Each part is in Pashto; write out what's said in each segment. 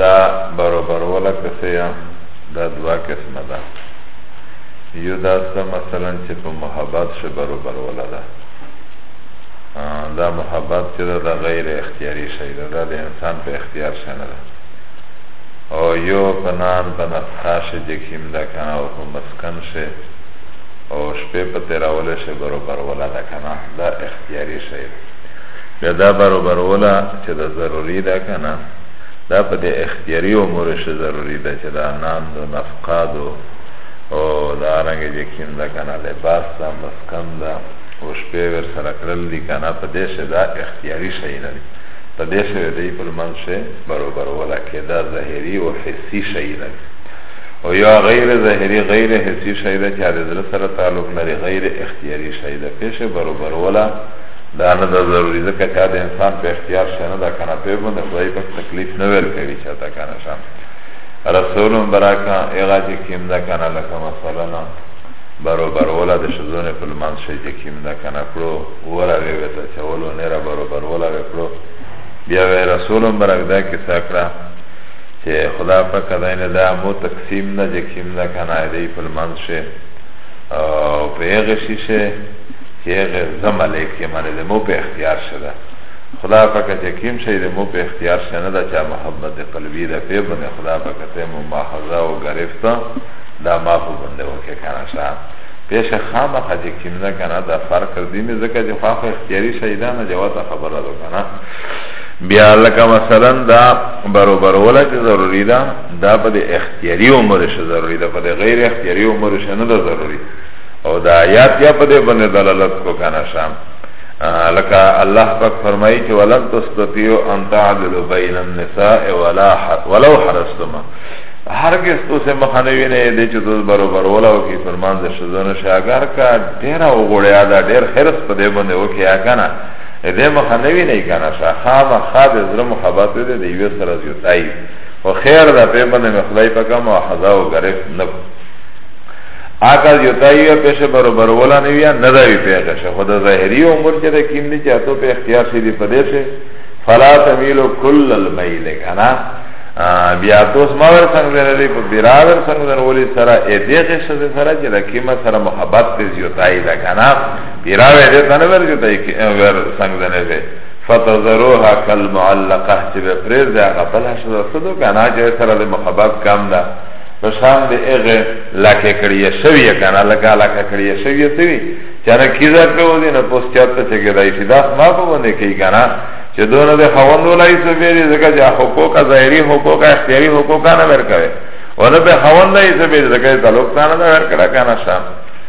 دا برابروله کسیا دا دوا قسمه ده یو داس ده مثلا چې په محبت شه برابروله ده دا محبت چې ده دا غیر اختیاری شی ده دا د انسان په اختیار شه نه ده او یو په نان په نفخه شه جکیم ده کنه او په مسکن شه او شپې په تیرولو شي برابروله ده کنه دا اختیاري شی ده بیا دا برابروله چې دا ضروري ده کنه دا په دې اختیاري امور شي ضروري ده چې دا نان دو نفقه دو او دا رنګ چې کیم ده کنه لباس ده مسکن ده او شپې ور سره کړل دي کنه په دې شي دا اختیاري شی نه دی په دې شي دی پر منشه برابروله کې دا ظاهري او حسي شی نه دی او یا غیر ظاهری غیر حسی شای ده چه ده زړه سره تعلق لري غیر اختیاری شای ده پیش برابر ولا دا نه ده ضروری ځکه چه ده انسان په اختیار شای نه ده کنه په باندې خدای پاک تکلیف نه ویل کوي چا ته کنه شان رسول براکا ایغا چه کیم ده کنه لکه مثلا برابر ولا ده شزونه په لمن شای چه کیم ده کنه کړو ورا وی وتا چولو نه را برابر ولا وی کړو بیا وی رسول براک ده کیسه کړه چه خدا پاک دین دا مو تقسیم دا جه کم دا کنا دی پل منز شه او پی اغی شی شه چه اغی زمل اکی منی دی مو پی اختیار شه دا خدا پاک چه کم شه دی مو پی اختیار شه ندا چه محبت دی قلبی دا پی بنی خدا پاک تیمو ما خضا و گرفتا دا ما پو بنده وکی کنا شا پیش خام خجه کم دا کنا دا فرق کردی می زکا جه خواخ اختیاری شایدانا جواتا خبر دا کنا بیا لکه مثلا دا بروبروله چې ضروری ده دا په د اختیاري عمر شه ضروری ده په د غیر اختیاري عمر شه نه ده ضروری او دا آیات یا په دې باندې دلالت کو کنه شام لکه الله پاک فرمایي چې ولن تستطيعوا ان تعدلوا بين النساء ولا ولو حرصتم هرگز تو سه مخانوی نه دی چې تو برابر ولا او کی فرمان د شزونه شاګر کا ډیر او غړیا دا ډیر حرس په دې باندې وکیا کنه ده مخه نوی نی کنه شا خام خواب زر محبت ده ده یو سر از یو تایی و خیر ده پیبن مخدای پکا محضا و گرفت نکو آکا یو تایی و پیش برو برولا نویا ندوی پیغش خود ظاهری عمر چه ده کم دی چه تو پی اختیار شی دی پده شه فلا تمیلو کل المیل کنه بیا توس ما ور څنګه نه دی په برابر څنګه ورولې سره اې دغه څه سره چې د کیمه سره محبت دې زیاتای دا کنه پیراوی ده تنه ور جدا یک ور سنگ دنه ده فتذروها كالمعلقه چې به پریر ده هغه بل شدا صدو کنه چې سره د مخبب کم ده په شان د هغه لکه کړی شوی کنه لکه لکه کړی شوی سوی چانه کیزا په ودی نه پوس چاته چې کېدای شي دا ما په باندې کوي کنه چې دونه د خوندو لای څه به دې ځکه چې حقوق ظاهري حقوق اختیاري حقوق نه ورکوي ونه به خوند لای څه به ځکه تعلق نه ورکړه کنه شان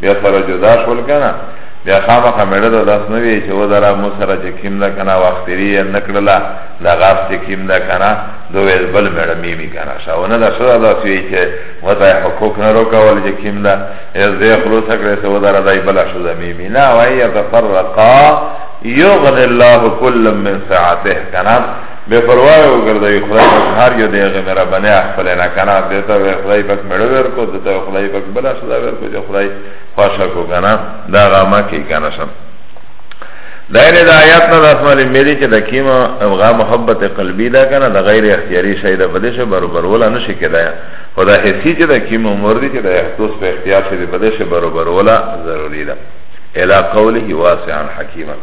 بیا سره جدا شول کنه بیا خامخا مړه د داس نه وی چې و درا مو سره چې کیم ده کنه واختری نه کړلا دا غاف چې کیم ده کنه دوی بل مړه می می کنه شاونه دا سره دا سوی چې وته حقوق نه روکول چې کیم ده از دې خلاص کړې سو درا دای بل شو د می می نه وای یا تفرقا یغن الله کل من ساعته کنه به پروايي وګرځي خدای پاک هر یو دیغه میرا بنه خپل نه کنه دیتا وی خدای پاک مړ ور کو دیتا خدای پاک بل سزا ور کو جو خدای خوشا کو کنه دا غما کی کنه سم دایر دا آیات نه داسمالی میری چې د کیما غا محبت قلبی دا کنه د غیر اختیاری شای د بدش برابر ولا نشي کېدای خدا حسی چې د کیما عمر دی چې د احساس په اختیار شې د بدش برابر ولا ضروری ده الا قوله واسعا حکیما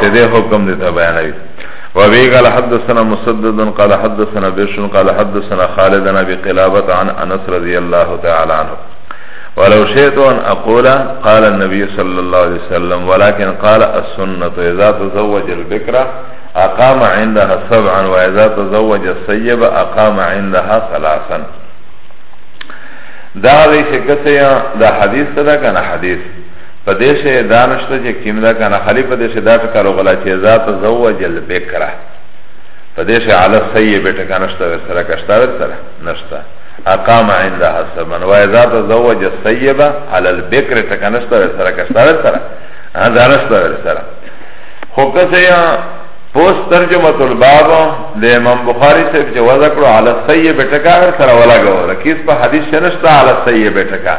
څه دې حکم دې ته بیانوي و بي قال حدثنا مسدد قال حدثنا بشر قال حدثنا خالد بن ابي عن انس رضي الله تعالى عنه ولو شئت أن أقول قال النبي صلى الله عليه وسلم ولكن قال السنة إذا تزوج البكرة أقام عندها سبعا وإذا تزوج السيب أقام عندها ثلاثا دا غي شكسيا دا حديث دا كان حديث په دې سه دا نشته چې کیم دا کنه خلی په دې سه دا ټکر غلا چې ذات زوج البکرا په دې سه علی سیه به ټکر نشته سره کشتا سره نشته اقام عندها سمن و اذا تزوج السیبه علی البکر ټکر نشته سره کشتا سره دا نشته سره خو کسه یا پوست ترجمه الباب د امام بخاری سے جو وذکر علی السیبه ټکر سره ولا غو رکیس په حدیث نشته علی السیبه ټکر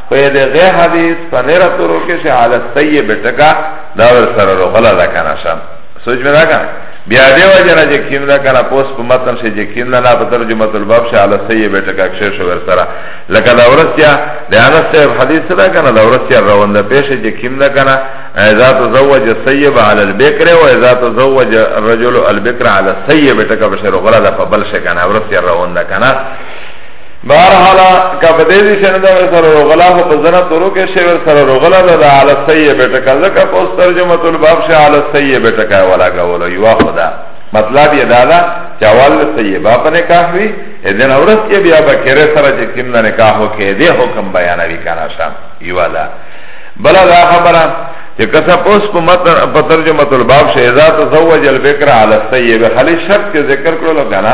خو د غی حدیث په نره تورو کې چې علی الطیب ټکا دا ور سره رغلا ده کنه شم سوچ مې دا کنه بیا دې وجه نه چې کیم دا کنه پوس په متن شي چې کیم نه په ترجمه الباب شي علی الطیب ټکا کې شو ور سره لکه دا ورسیا د انس صاحب حدیث دا کنه دا ورسیا روان ده پېښه چې کیم دا کنه اذا تزوج السيب على البكر واذا تزوج الرجل البكر على السيب ټکا بشر غلا ده په بل شي کنه ورسیا روان ده کنه بارحالا که په دې دي چې نه دا سره روغلا خو په زنه تورو کې شی ور سره روغلا ده د علی سیه بیٹکا ځکه په ترجمه تل باب شی علی سیه بیٹکا ولا کول یو خدا مطلب یې دا ده چې اول سیه با په نکاح وی اذن اورس کې بیا به کړه سره چې کوم نه نکاح وکړي دې حکم بیانوي کنه شام یو ده بل دا خبره چې کسا پوس په متن په ترجمه تل باب شی اذا تزوج البکر علی سیه به خلی شرط کې ذکر کړو کنه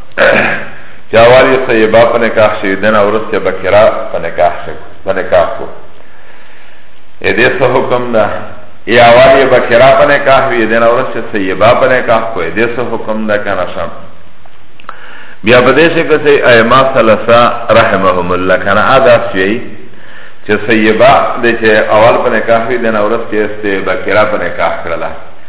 چا والی طیبه په نکاح شوی دنه ورسته بکرا په نکاح شوی په نکاح کو اې دې څه حکم ده ای اوالی بکرا په نکاح وی دنه ورسته طیبه په نکاح کو اې دې څه حکم ده کنه شم بیا په دې شي کې ائمه ثلاثه رحمهم الله کنه ادا شي چې طیبه د چې اول په نکاح وی دنه ورسته بکرا په نکاح کړله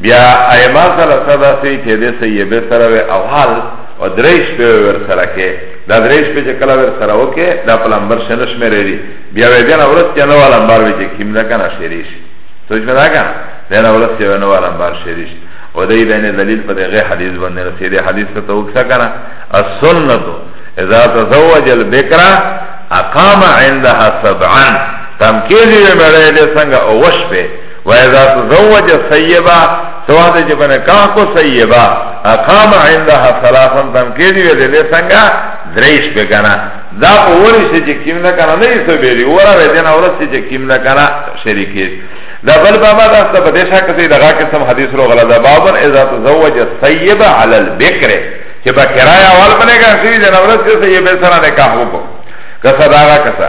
بیا ایما سره صدا سی چه ده سیبه سره وی اول و دریش پی ور سره که دا دریش پی چه کلا ور سره وکه دا پلمبر شنش میره دی بیا وی دینا ورس چه نو لمبر وی چه کم ده کنه شریش سوچ می ده کنه دینا ورس چه نو لمبر شریش و دی بین دلیل پا ده غی حدیث بنده رسیده حدیث پا توکسا کنه السنتو اذا تزوج البکرا اقام عندها سبعا تمکیزی بی مره ده سنگا اوش پی و اذا تزوج سیبا سواد چې په نکاح کو سیبا اقام عندها ثلاثا تم کې دی ویلې له څنګه دریش به کنه دا په وری شي چې کیم نه کنه نه یې څه بیری ورا وې دنا ورس چې کیم نه کنه شریکې دا بل بابا دا څه په دې شک کې دغه قسم حدیث رو غلا دا بابن اذا تزوج سیبا علی البکر چې با کرایه اول باندې کار شوی د نورس کې یې به سره نکاح وکړو کسا داغا کسا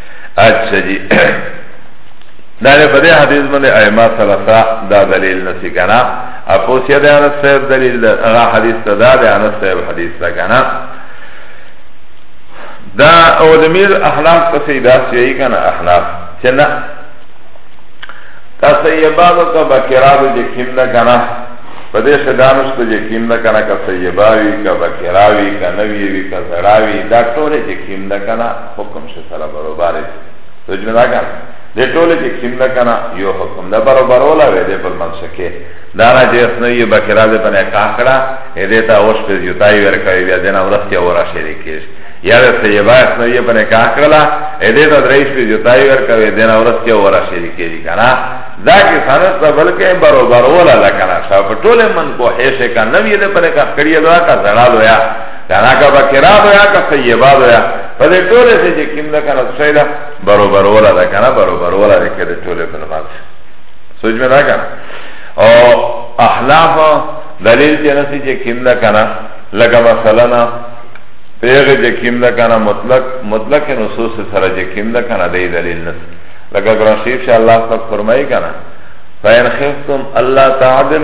اچھا جی داره بده حدیث منده ائمه ثلاثه دا دلیل نسی کنا اپوسیه ده انس صاحب دلیل ده اغا حدیث ده ده انس صاحب حدیث ده کنا دا او د میر احناف پسې دا صحیح کنه احناف چې نه تسیبات او تبکرات چې کیم نه کنه په دې شدانش ته چې کیم نه کنه که سیباوی که بکراوی که نوی وی که زراوی دا ټول چې کیم نه کنه حکم شه سره برابر دی سوچ مې دا کړ د ټوله چې کیم نه کنه یو حکم نه برابر ولا وې دې پر منځ کې دا نه چې اسنه یې بکرا دې په نه کاکړه دې تا اوس په یوتای ورکړې بیا دې نه ورسته ورا شریکې یا د سیبا اسنه یې په نه کاکړه دې تا درېش په یوتای ورکړې دې نه ورسته ورا شریکې دي کنه دا کې سره ته بلکې برابر ولا لکنه شاو ټوله من کو هيشه کا نوې دې پر کاکړې دا کا زړه لویا کانا کا بکرا دو یا کا سیبا دو یا پا ده طوله سه چه کم ده کانا سوی ده برو برو ولا ده کانا برو برو ولا ده که ده طوله پا نماز سوچ می ده کانا او احلاف دلیل چه نسی چه کم ده کانا لگا مثلا نا پیغه چه کم ده کانا مطلق مطلق نصوص سره چه کم ده کانا ده دلیل نسی لگا قرآن شریف شا اللہ پاک فرمائی کانا فَإِنْ خِفْتُمْ أَلَّا تَعْدِلْ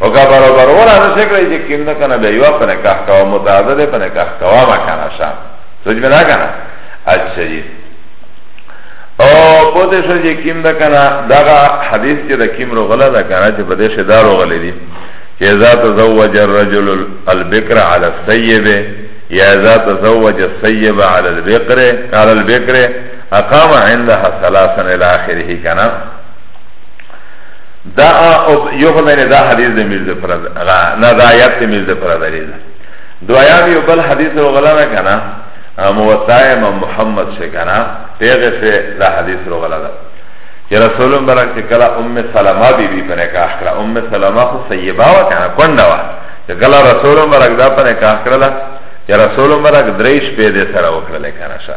او که برابر ولا نه شکړی چې کیم نه کنه بیا یو په نکاح کوا متعدد په نکاح کوا ما کنه شام سوچ مې نه کنه اچھا جی او پوته شو چې کیم نه کنه دا حدیث کې د کیم رو غلا دا کنه چې بده شه دارو غلې دي چې اذا تزوج الرجل البکر على السيب یا اذا تزوج السيب على البکر على البکر اقام عندها ثلاثا الى اخره کنه دا یو خدای نه دا حدیث د میرز فرد نه دا آیات د میرز فرد لري دو آیات یو بل حدیث رو غلا نه کنه موطا امام محمد سے کنه پیغه سے دا حدیث رو غلا ده چې رسول مبارک چې کله ام سلمہ بی بی پر نکاح کړه ام سلمہ خو سیبا و کنه کونډه و چې کله رسول مبارک دا پر نکاح کړه چې رسول مبارک درې شپې دې سره وکړل کنه شه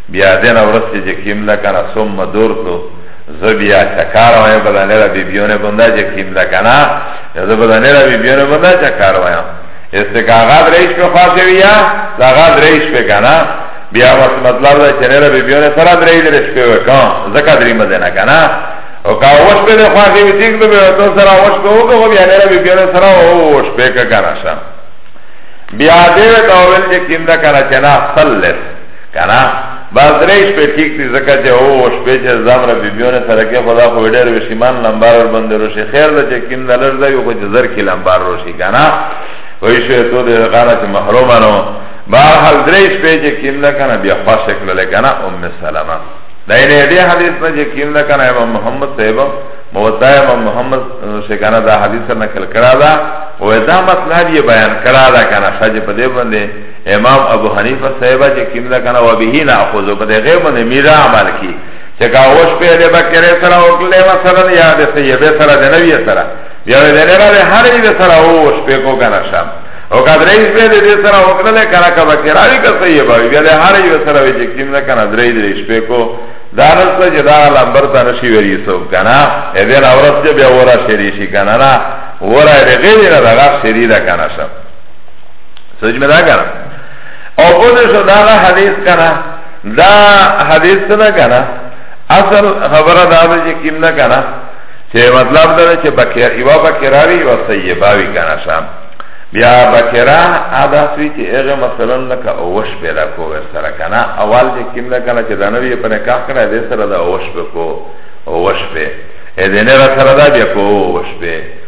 بیا دینا ورستی چه کم لکنا سم دورتو زه بیا چکار وایم په دانه را بیبیونه بنده چې کیم ده کنه زه په دانه را بیبیونه بنده چکار وایم استقاغا دریش په خاصه ویا لاغا دریش په کنه بیا مطلب ده چې نه را بیبیونه سره درې درې شپې وکم زکه درې مده نه کنه او کا وښ په دې خوا کې ټیک به تو سره وښ کوو بیا نه را بیبیونه سره او وښ په کنه شم بیا دې ته ول چې کیم ده کنه چې نه صلی کنا با درې شپې ټیک دي زکه چې او شپې چې زمر بیبیونه سره کې خدا خو ډېر وشیمان لمبار ور باندې روشي خیر ده چې کیم دلر ده یو خو زر کې لمبار روشي کنا وای شو ته دې غاړه چې محروم نو بهر حال درې شپې چې کیم نه کنه بیا خاص کړل کنه ام سلمہ دا یې دې حدیث نه چې کیم نه کنه امام محمد صاحب موتا امام محمد شکانه دا حدیث نه کل کړه دا او دا مطلب یې بیان کړه دا کنه شاجه په دې باندې امام ابو حنیفه صاحب چې کیم دا کنه و به نه اخذو په دغه باندې میرا عمل کی چې کا اوس په دې بکر سره او کله مثلا یا د سیبه سره د نبی سره بیا د نه را هر یو سره اوس په کو کنه شام او کا درې په دې سره او کله کرا کا بکر اوی کا سیبه بیا د هر یو سره چې کیم دا کنه درې درې شپې کو دارس ته جدا لمبر ته نشي وری سو کنه اې دې اورس چې بیا ورا شری شي کنه نه ورا دې غیر نه دغه شری دا کنه شام سوچ می دا کنا او بوده شو دا حدیث کنا دا حدیث سنا کنا اصل خبره دا ده چې کیم نه کنا چې مطلب دا چې بکیر ایوا بکیراوی او سیباوی کنا شام بیا بکرا ادا سوی چې هغه مثلا لکه اوش پیدا کو ور سره کنه اول چې کیم نه کنه چې دا نوې په نکاح کړه دې سره دا اوش په کو اوش په اې دې نه را سره دا بیا کو اوش په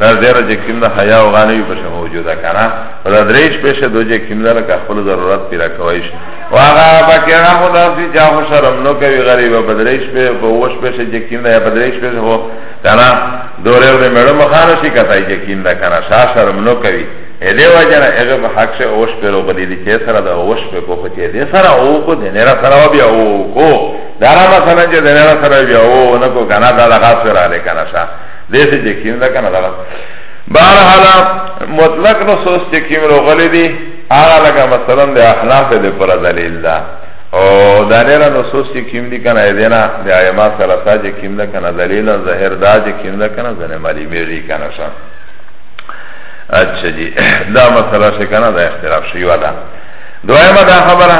دا زیره چې کوم د حیا او غانوی په شمه وجوده کنه او دا دریش پېشه دو چې کوم ده لکه خپل ضرورت پیرا کوي شي او هغه پکې نه خو داسې چې هغه شرم نو کوي غریب په دریش په په وښ پېشه چې کوم ده په دریش پېشه هو کنه دورې ورې مړو مخانه شي کتای چې کوم ده کنه شا شرم نو کوي اله وجره هغه په حق شه اوش په لوګ دي چې سره دا اوش په کو چې دې سره او کو دې نه را سره بیا او کو دا را مثلا چې دې نه را سره بیا او نه کو کنه دا غاصره لري کنه شا دې څه چې کیم ده کنه دا بهر حال مطلق نصوص چې کیم راغلي دي هغه لکه مثلا د احناف د پر دلیل ده او دا نه نصوص چې کیم دي کنه دې نه د ائمه سره ساج کیم ده کنه دلیل ظاهر دا چې کیم ده کنه ځنه مالی میری کنه شه اچھا جی دا مسئلہ سے کنا دا اختلاف شئی والا دوائمہ دا خبرہ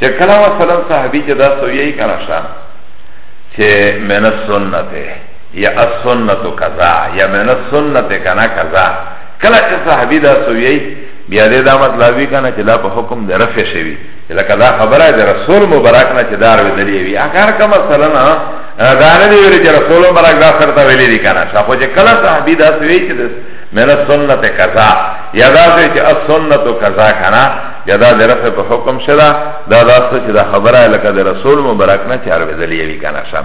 چه کلا و سلام صحبی چه دا سویئی کنا شا چه من السنت یا السنت کذا یا من السنت کنا کذا کلا چې صحابي دا سوی بیا دې دا مطلب وی کنه چې دا په حکم د رفع شوی لکه دا خبره د رسول مبارک نه چې دار ودلې وی اگر که مثلا دا نه دی ویل چې رسول مبارک دا سره ویلې دي کنه شاخو چې کلا صحابي دا سوی چې من السنت کذا یا دا سوی چې السنت کذا کنه یا دا د رفع په حکم شدا دا دا چې دا خبره لکه د رسول مبارک نه چې ار ودلې وی کنه شم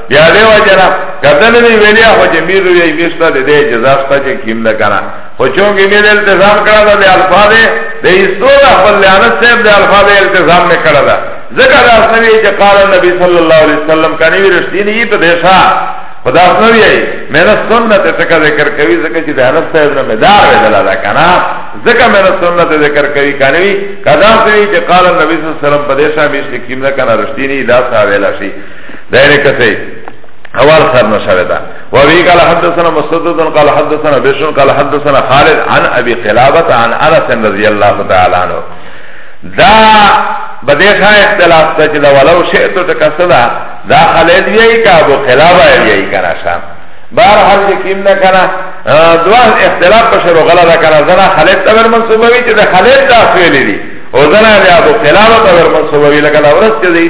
بیا دی وجنا کدن دی ویلی خو چې میر وی میشته د دې جزا شته چې کیم نه کنه خو چونګې میر التزام کړل د الفاظ د ایستوره خپل لعنت صاحب د الفاظ التزام نه کړل ځکه دا سوي چې قال نبی صلی الله علیه وسلم کني ورشتینی په دې ښا خدا سوي ای مینه سنت ته ذکر کوي ځکه چې د انس صاحب نه مدار ویل دا کنه ځکه مینه سنت ذکر کوي کني کدا سوي چې قال نبی صلی الله علیه وسلم په دې ښا میشته کیم نه کنه رشتینی دا څه ویل شي دائره کسی اول سر نشوه دا وابی قال حدثنا مسدد قال حدثنا بشر قال حدثنا خالد عن ابي قلابه عن انس رضي الله تعالى عنه دا بده خا اختلاف تا چې دا ولو شئت تکسدا دا خالد یی کا ابو قلابه یی کرا شام بار حال چې کیم نه کرا دوا اختلاف پر شروع غلا کرا زنا خالد تبر منصوبه وی چې دا خالد دا فعل دی او زنا ابو قلابه تبر منصوبه وی لکه دا ورس چې دی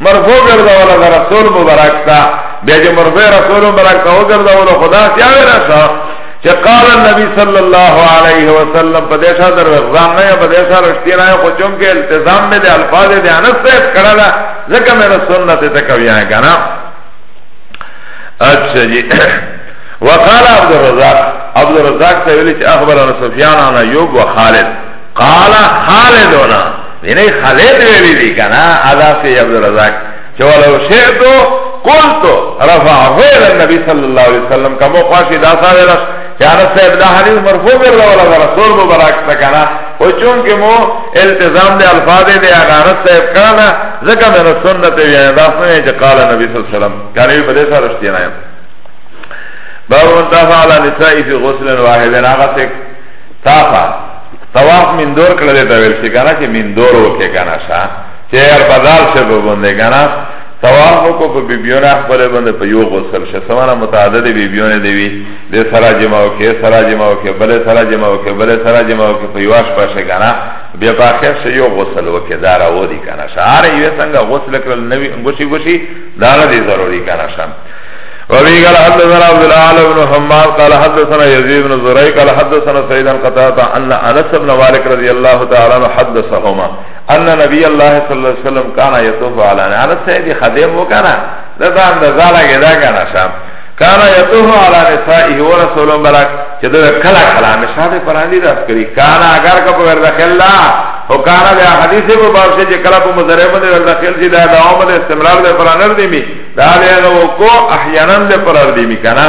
مرفوع گردولا دا رسول مبارک تا بیا جا مرفوع رسول مبارک تا او گردولا خدا سیاوی رسا چه قال النبی صلی اللہ علیہ وسلم پا دیشا در وقزام نیا پا دیشا رشتی نیا خوچم که التزام میں دے الفاظ دے انس سیف کرلا ذکر میرا سنت تکوی آئے کنا اچھا جی وقال عبد الرزاق عبد الرزاق سویلی چه اخبرنا سفیان عن ایوب و خالد قال خالدونا یعنی خالد ویلی دی کنا ادا سی عبدالرزاق چه ولو شئتو قلتو رفعه الى النبی صلی اللہ علیہ وسلم کمو خواشی دا ساوی رس چانا صاحب دا حدیث مرفوع کرده ولا دا رسول مبارک سکنا و چونکه مو التزام ده الفاظ ده اغانت صاحب کرنا ذکر من سنت بیان دا سنه چه قال نبی صلی اللہ علیہ وسلم کانوی بده سا رشتی نایم باب انتفع على نسائی فی غسل واحد آغا سک طافا طواف من دور کړه دې ته ویل شي کنه چې من دور وکې کنه شا چې هر بدل شه په باندې کنه طواف کو په بیبیونه خپل باندې په یو غسل شه سمانه متعدد بیبیونه دی وی دې سره جما وکې سره جما وکې بل سره جما وکې بل سره جما وکې په یواش پښه کنه بیا په اخر شه یو غسل وکې دارا ودی کنه شا اره یو څنګه غسل کړل نوی غوشي غوشي دارا دې ضروری کنه شا وابي قال حدثنا عبد الاعلى بن حماد قال حدثنا يزيد بن زرعي قال حدثنا سيدا قتاده ان انس بن مالك رضي الله تعالى عنه حدثهما ان نبي الله صلى الله عليه وسلم كان يطوف على انس سيدي خادم وكان ده ده اندازه لگه ده كان شام كان يطوف على نسائه ورسول مبارك چه ده کلا کلا نشاط پراندی دست کری كان اگر کا پگر دخل لا او كان ده حدیث مبارک چه کلا پا مزرعه من دخل چه ده دوام ده استمرار ده پرانر دیمی دا دیغه وکو احیانا له پرار دی میکنه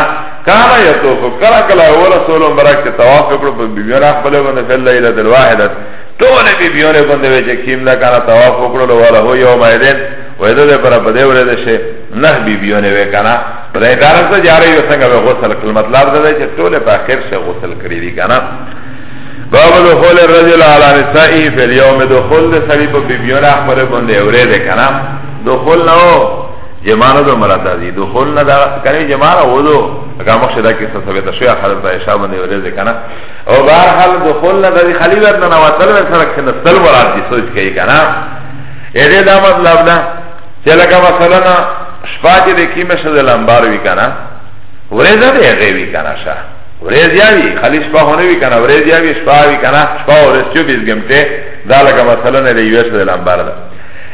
کانا یطوف کلا کلا او رسول مبارک ته طواف کړو په بیان خپل باندې فل لیله الواحده ټول بی بیان باندې وچ کیم نه کانا طواف کړو ولا هو یوم ایدن و اده ده پر په دې ورځ شي نه بی بیان وکنا پر دې کار څه جاره یو څنګه غسل کړ مطلب دا دی چې ټول په اخر شي غسل کړی دی کنه باب دخول الرجل على نسائه في اليوم دخول ده سبب بی بیان خپل باندې ورې ده کنه دخول نه او جماع نه دو مراد دی دخول نه دا کنه جماع نه و دو اگه مخشه دا کسا ثبت شوی خلق دا اشا بنده ورزه کنه او بار حال دخول نه دا دی خلی ورد نه نواتل ورد سرک سنه سل مراد دی سوچ کئی کنه ایده دا مطلب نه چه لکه مثلا شپا چه دی کیمه شده لنبار وی کنه ورزه دی اغه وی کنه شا ورز یاوی خلی شپا هونه وی کنه ورز یاوی شپا وی کنه شپا ورز چو بیز گمته دا لکه مثلا نه دی یوش دی لنبار ده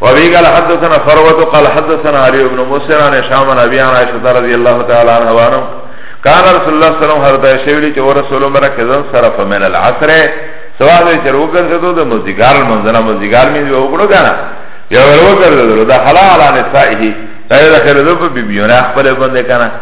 وابي قال حدثنا فروة قال حدثنا علي بن موسى عن هشام بن ابي عن عائشة رضي الله تعالى عنها وعنه كان رسول الله صلى الله عليه وسلم هردا شویلی چې رسول الله مرکزن صرف من العصر سواد چې روګن ته د مزګار منځنه مزګار مې وګړو کنه یو وګړو دا حلال علی نسائه دا خیر دو په بیبیونه خپل باندې کنه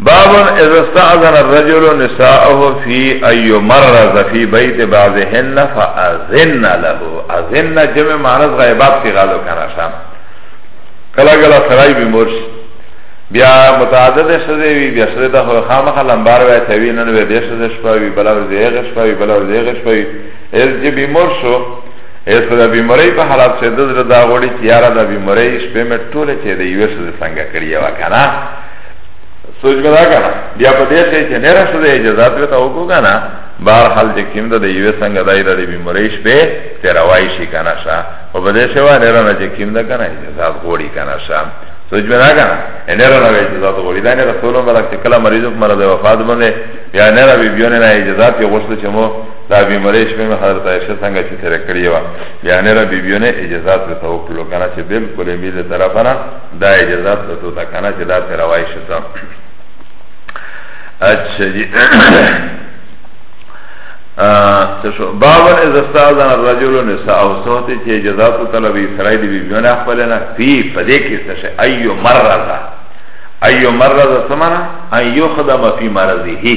باب اذا استعذن الرجل نساءه في اي مرز في بيت بعضهن فاذن له اذن جمع معنی غیبات کی غالو کنا شام کلا کلا سرائی بی مرش بیا متعدد شده وی بیا شده تا خوی خام خلم بار وی تاوی نن وی دیش شده شپاوی بلا وی زیغ شپاوی بلا وی زیغ شپاوی از جی بی مرشو ایس په دا بیماری په حالات سه د زړه دا غوړي چې یاره دا بیماری شپې مې ټوله چې د یو څه څنګه کړی و کنه سوچ به دا کنه بیا په دې شي چې نه رسو د اجازه ته تا وکړو کنه بهر حال چې کیم د یو څنګه دای د بیماری شپې ته راوای شي کنه شا او په دې شي و نه رانه چې کیم دا کنه اجازه غوړي کنه شا سوچ به دا کنه نه رانه اجازه غوړي دا نه رسول مبارک چې کله مریض مرده وفات باندې بیا نه را بیا نه اجازه ته غوښته چې مو دا بیماری شوی نو حضرت عائشه څنګه چې تیر کړی و بیا نه را بیبیونه اجازه ته تو کړو کنه چې بالکل می له طرف نه دا اجازه ته تو تا کنه چې دا تیر وای شته اچھا جی باب از استاذن الرجل نساء او صوت چې اجازه ته طلب اسرائیل بیبیونه خپل نه فی فدې کې څه ایو مرزه ایو مرزه سمانا ایو خدمه فی مرزه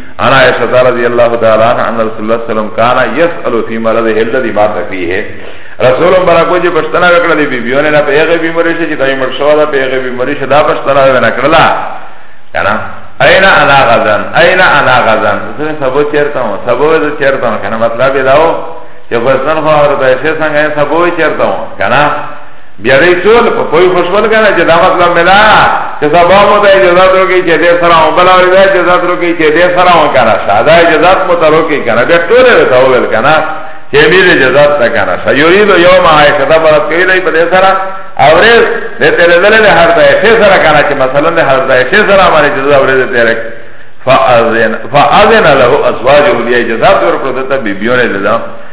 انا عائشہ رضی اللہ تعالی عنہ ان رسول اللہ صلی اللہ علیہ وسلم کان یسأل فی مرضه الذی مات فیه رسول اللہ برا کوجی پشتنا وکړه دی بیبیونه نه په هغه بیماری شي چې دای مړ شو دا په هغه بیماری شي دا پشتنا وکړه کنه اینا انا غزن اینا انا غزن زه سبو چیرته و سبو زه چیرته و کنه مطلب دا و چې پښتن خو اورته شي څنګه سبو چیرته و کنه بیا دی ټول په پوی خوشبل کنه چې دا مطلب ملا چې سبا مو دا اجازت وکړي چې دې سره او بل او دا اجازت وکړي چې دې سره او کنه ساده اجازت مو تر وکړي کنه بیا ټول ته وویل کنه چې میر اجازت نه کنه سيريد يوم عائشه دا برات کوي دی په دې سره اورز دې تیرې دلې له هر ځای شه سره کنه چې مثلا له هر ځای شه سره باندې جزا اورز تیرې فاذن فاذن له ازواجه دې اجازت ورکړه ته بیبيونه ده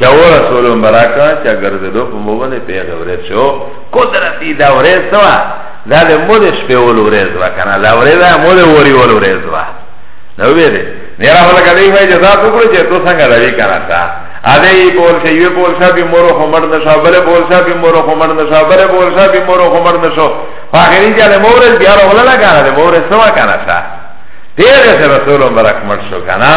چا و رسول مبارکا چا گرزدو پا موبنه پیغه ورز شو قدرتی دا ورز سوا دا ده مود شپیول ورز و کنه دا ورز دا مود وریول ورز و نو بیده نیرا خلقا دیگه بای جزاد بکرو چه تو سنگا دوی کنه تا اده ای بول شا یوی بول شا بی مورو خمر نشا بله بول شا بی مورو خمر نشا بله بول شا بی مورو خمر نشا فاخری جا ده مورز بیارو غللا کنه ده مورز سوا کنه شا دیگه سه رسول مبارک مرد شو کنه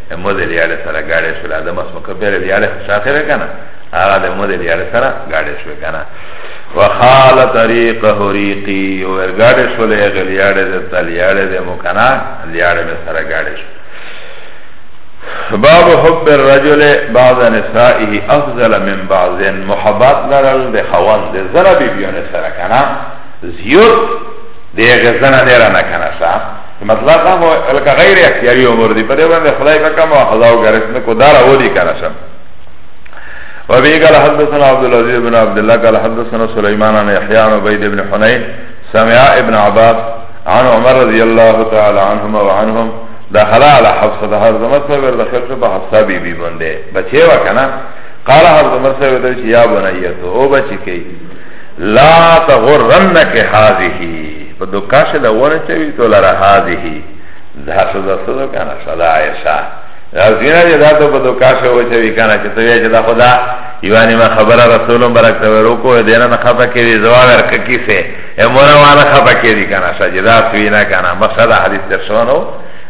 مو د لیاړې سره ګاډې شول د مس مکبر لیاړې شاخه ده کنه هغه د مو د لیاړې سره ګاډې شو کنه وخال طریق حریقی او ورګاډې شو له غلیاړې د تلیاړې د مو کنه لیاړې به سره ګاډې شو باب حب الرجل بعض نسائه افضل من بعض محبت لرل د خوان د زرا بیبیونه سره کنه زیوت دیگه زنه نیره نکنه شا مطلب دا هو لکه غیر اختیاری عمر دی په دې باندې خدای په کوم خدا او غرض نه کو دار اولی کنه شم وبه قال حدثنا عبد العزيز بن عبد الله قال حدثنا سليمان عن يحيى عن عبيد بن حنين سمع ابن عباس عن عمر رضي الله تعالى عنهما وعنهم دخل على حفصه ده هر زمت پر دخل شو به حفصه بی بی باندې بچي وکنه قال هر زمت پر ده یا بنیته او بچی کی لا تغرنک هذه په دوکا شه دا ونه چوي تو لره هذه دا څه دا څه دا کنه صدا عائشہ دا زینا دې دا ته په دوکا شه و چوي کنه چې ته یې دا خدا یوانی ما خبره رسول برک ته ورکو دینه نه خفه کړي جواب ورکړي کیسه امره والا خفه کړي کنه سجدا سوینا کنه مقصد حدیث درسونو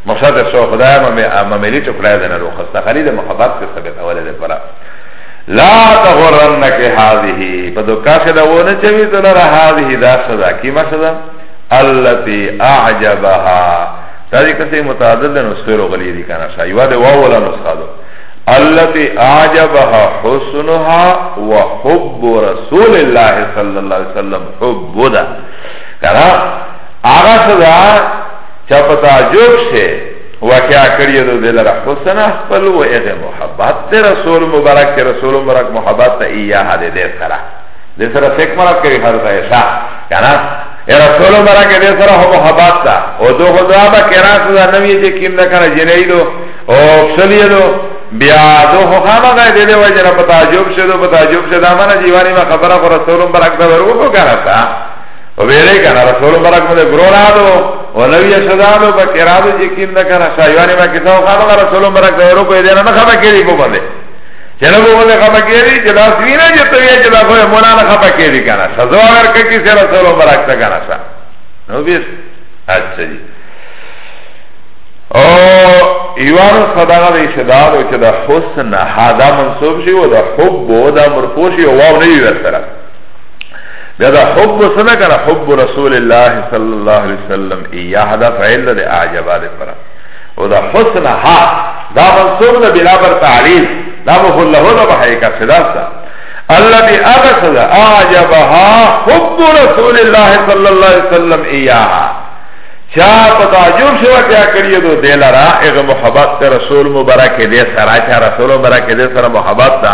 مقصد سو خدای ما مې عملی ټکړه ده نه روخسته خرید محبت کې ثابت اوله ده پره لا تغرنک هذه په دوکا کې دا ونه چوي ته لره هذه دا صدا کی ما صدا التي اعجبها دا دې کته متعدد نو سره غلي دي کنه شایوا ده واولا نسخه ده التي اعجبها حسنها وحب رسول الله صلى الله عليه وسلم حب ده کنه هغه صدا چا په تعجب شه واقعا کړی دو دل را حسن خپل و اغه محبت ته رسول مبارک ته رسول مبارک محبت ته ایه هده دې سره دې سره فک مراد کوي هر ځای شا کنه ای رسول مبارک دې سره هو محبت تا او دو خدا با کراس دا نوی دې کیم نه کنه جنې دو او خلی دو بیا دو خو خامه غای دې دې وجه نه پتا جوب شه دو پتا جوب شه دا منه جیوانی ما خبره کو رسول مبارک دا ورو کو کرا تا ویلی کنه رسول مبارک مده برو رادو و نوی صدالو با کرادو چه کم ده کنه شایوانی ما کساو خانو رسول مبارک ده رو کوئی دینا نخبا کری بو بنده چه نبو بنده خبا کری چه دا سوینا چه تویه چه دا خوی مونا نخبا کری کنه شا زو اگر ککی سی رسول مبارک ده کنه شا نو بیس اچھا جی او ایوانو صداقه ده شدادو چه ده حسن ها ده منصوب شی و ده حب و ده مرفوشی و واو نوی ورسره بیا دا حب سنا کنا حب رسول الله صلی الله علیه وسلم ایاه دا فعل دا اعجبا دا پرا او دا حسن ها دا منصوب دا بلا بر تعلیل دا مفول له دا بحای کا صدا سا اللہ بی اغا صدا اعجبها حب رسول الله صلی اللہ علیہ وسلم ایاه چا پتا جو شوا کیا کریے دو دیل را اغا محبت رسول مبارک دے سرا چا رسول مبارک دے سرا محبت دا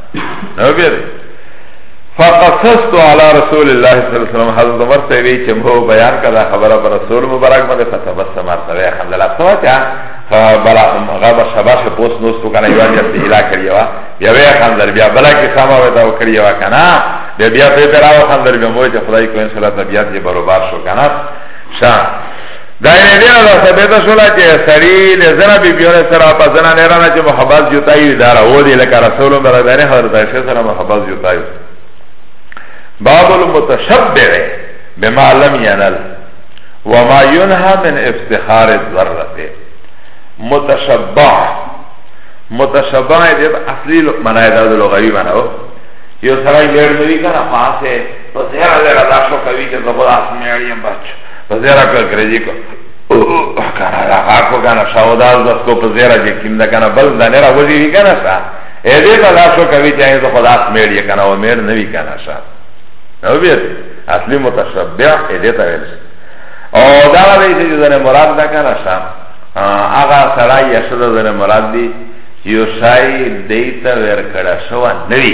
او بیا دی فقصصت على رسول الله صلی الله علیه وسلم حضرت عمر سے وی چم ہو بیان کدا خبر پر رسول مبارک مدے فتبسم ارتبہ الحمد لله سوچا بلا غب شباش پوس نوس تو کنا یوان جب دیلا کریوا یا وی خندر بیا بلا کی سما ودا کریوا کنا بیا بیا پہ پراو خندر بیا موجہ خدای کو انشاءاللہ طبیعت یہ برابر شو کنا شاہ دائره دینا دا ثبت شولا چه سری لزنا بی بیون سرا پا زنا نیرانا چه محبت جتایو دارا او دی لکا رسول برا دانی حضرت عشق سرا محبت جتایو باب المتشبع بما لم ینل وما ينهى من افتخار الذرة متشبع متشبع دید اصلی منای دا دلو غیبی مناو یو سرائی لیر نوی کنا خاصه پس هر لیر دا شو کوي چه زبر آسمیاریم بچ زیرا کو کریجی کو کانا دا غاکو کانا شاو دا زد کو پا زیرا جی کم دا کانا بل دا نیرا وزی وی کانا شا ایده با دا شو کبی چاہی تو خدا اسمیر یہ کانا ومیر نوی کانا شا نو بیر اصلی متشبع ایده تا ویلش او دا دا ایسی جو دن مراد دا کانا شا آغا سرائی اشد دن مراد دی یو شای دیتا ویر کڑا شوا نوی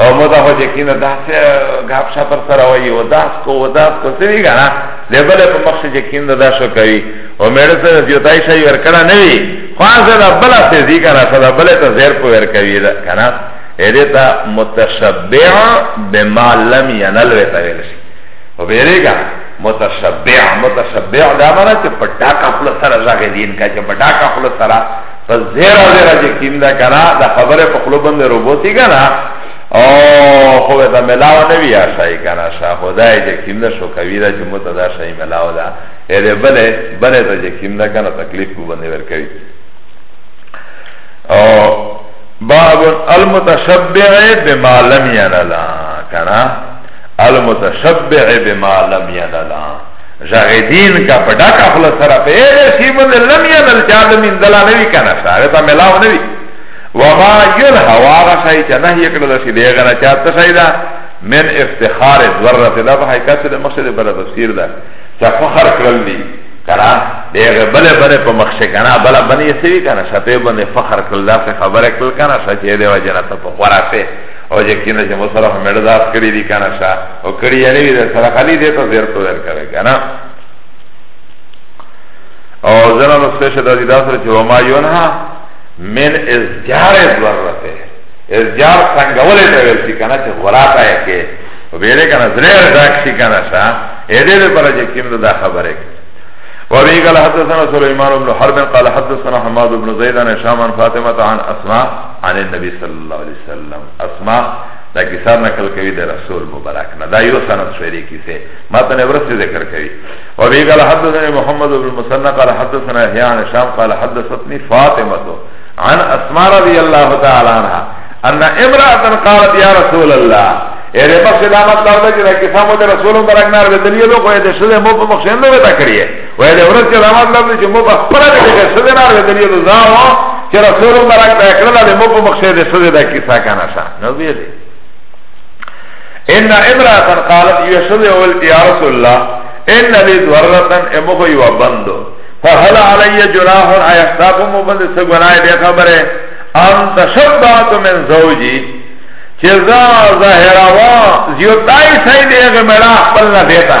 او مو دا خو چې کینه داسې غاب شپر سره وایي او داس کو او داس کو څه وی کنه د بل په مخ چې کینه دا شو کوي او مېړه سره جوتای شي ور کړه نه وی خو دا بل څه دی کنه دا بل ته زیر په ور کوي دا کنه اې ته متشبع بما لم ينل وتا ویل شي او بیرېګا متشبع متشبع دا معنی چې پټا خپل سره راغلین کا چې پټا خپل سره پس زیرا زیرا جی کیم دا کنا دا خبر پا خلو بند رو بوتی کنا او خوبه دا ملاو نوی آشای کنا شا خدای جی کیم دا شکوی دا چی موتا دا شای ملاو دا ایده بله بله دا جی کیم دا کنا تکلیف کو بند ورکوی او باب المتشبع بما لم ينلا کنا المتشبع بما لم ينلا جاغدین کا په ډاکه خپل سره په هغه شی باندې لم ینل چا د من دلا نه وی کنه سره ته ملاو نه وی و ما یل هوا غشای چې نه یې کړل شي دی غره چا ته شي دا من افتخار ذره ته دا په حقیقت د مقصد بر تفسیر ده چې فخر کړل دی کرا دیغه بل بل په مخ شي کنه بل بنې سوي کنه شپه باندې فخر کړل دا خبره کړل کنه چې دی وجنه ته په خورا ته او یقینا چې مسره مړ داس کړی دی کنه شا او کړی یې نه دی سره خالی دی ته زیر تو ور کړی کنه او زنا نو څه شدا دی داسره چې وما یونها من ازجار ضرورته ازجار څنګه ولې ته ویل شي کنه چې غراته یې کې ویلې کنه زړه ډاک شي کنه شا اې دې لپاره چې کیند دا خبره کې وابي قال حدثنا سليمان بن حرب قال حدثنا حماد بن زيد عن هشام عن فاطمه عن اسماء عن النبي صلى الله عليه وسلم وسلم اسما دا کیسه نقل کوي د رسول مبارک نه دا یو سند شری کیسه ما ته ورسې ذکر کوي او بي قال حدثنا محمد بن المثنى قال حدثنا يحيى عن هشام قال حدثتني فاطمه عن اسماء رضي الله تعالى عنها ان امراه قالت يا رسول الله اره بخش دا مطلب دا چې دا کیسه مو د رسول مبارک نه ورته دی نو کوی د شله مو په مخ شنه وتا کړی وای د ورځ کې دامات لفظ چې مو په خپل دې کې څه نه راغلی دلیل دا و چې رسول الله راک ته کړل د مو په مخ دې څه دا کیسه کنه شا نو ویلې ان امراه قالت يسد اول يا رسول الله ان لي ذره امه يو بندو فهل علي جناح ايحتاج مو بند څه ګناه دې خبره ان تشبعت من زوجي چې ظاهروا زیوتای سي دې غمړه خپل نه دیتا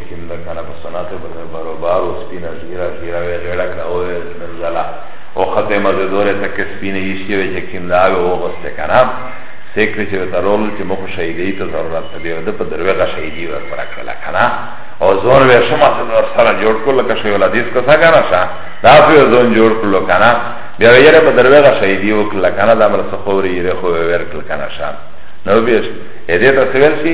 کوم د کنه په سنت برابر او سپینه ژیره ژیره وی غیړه کړه او نزله او خطه مزه دوره تک سپینه یشته وی چې کوم دا او غسته کنه سیکره چې ترول چې مخ شهیدی ته ضرورت دی د په دروغه شهیدی ور پر کړل کنه او زور وی شما سره سره جوړ کول که شی ولا دیس کسا کنه شا دا په زون جوړ کول کنه بیا یې په دروغه شهیدی وکړه کنه دا مر څخه وری یې خو ور کړل کنه شا نو بیش اې دې ته سویل شي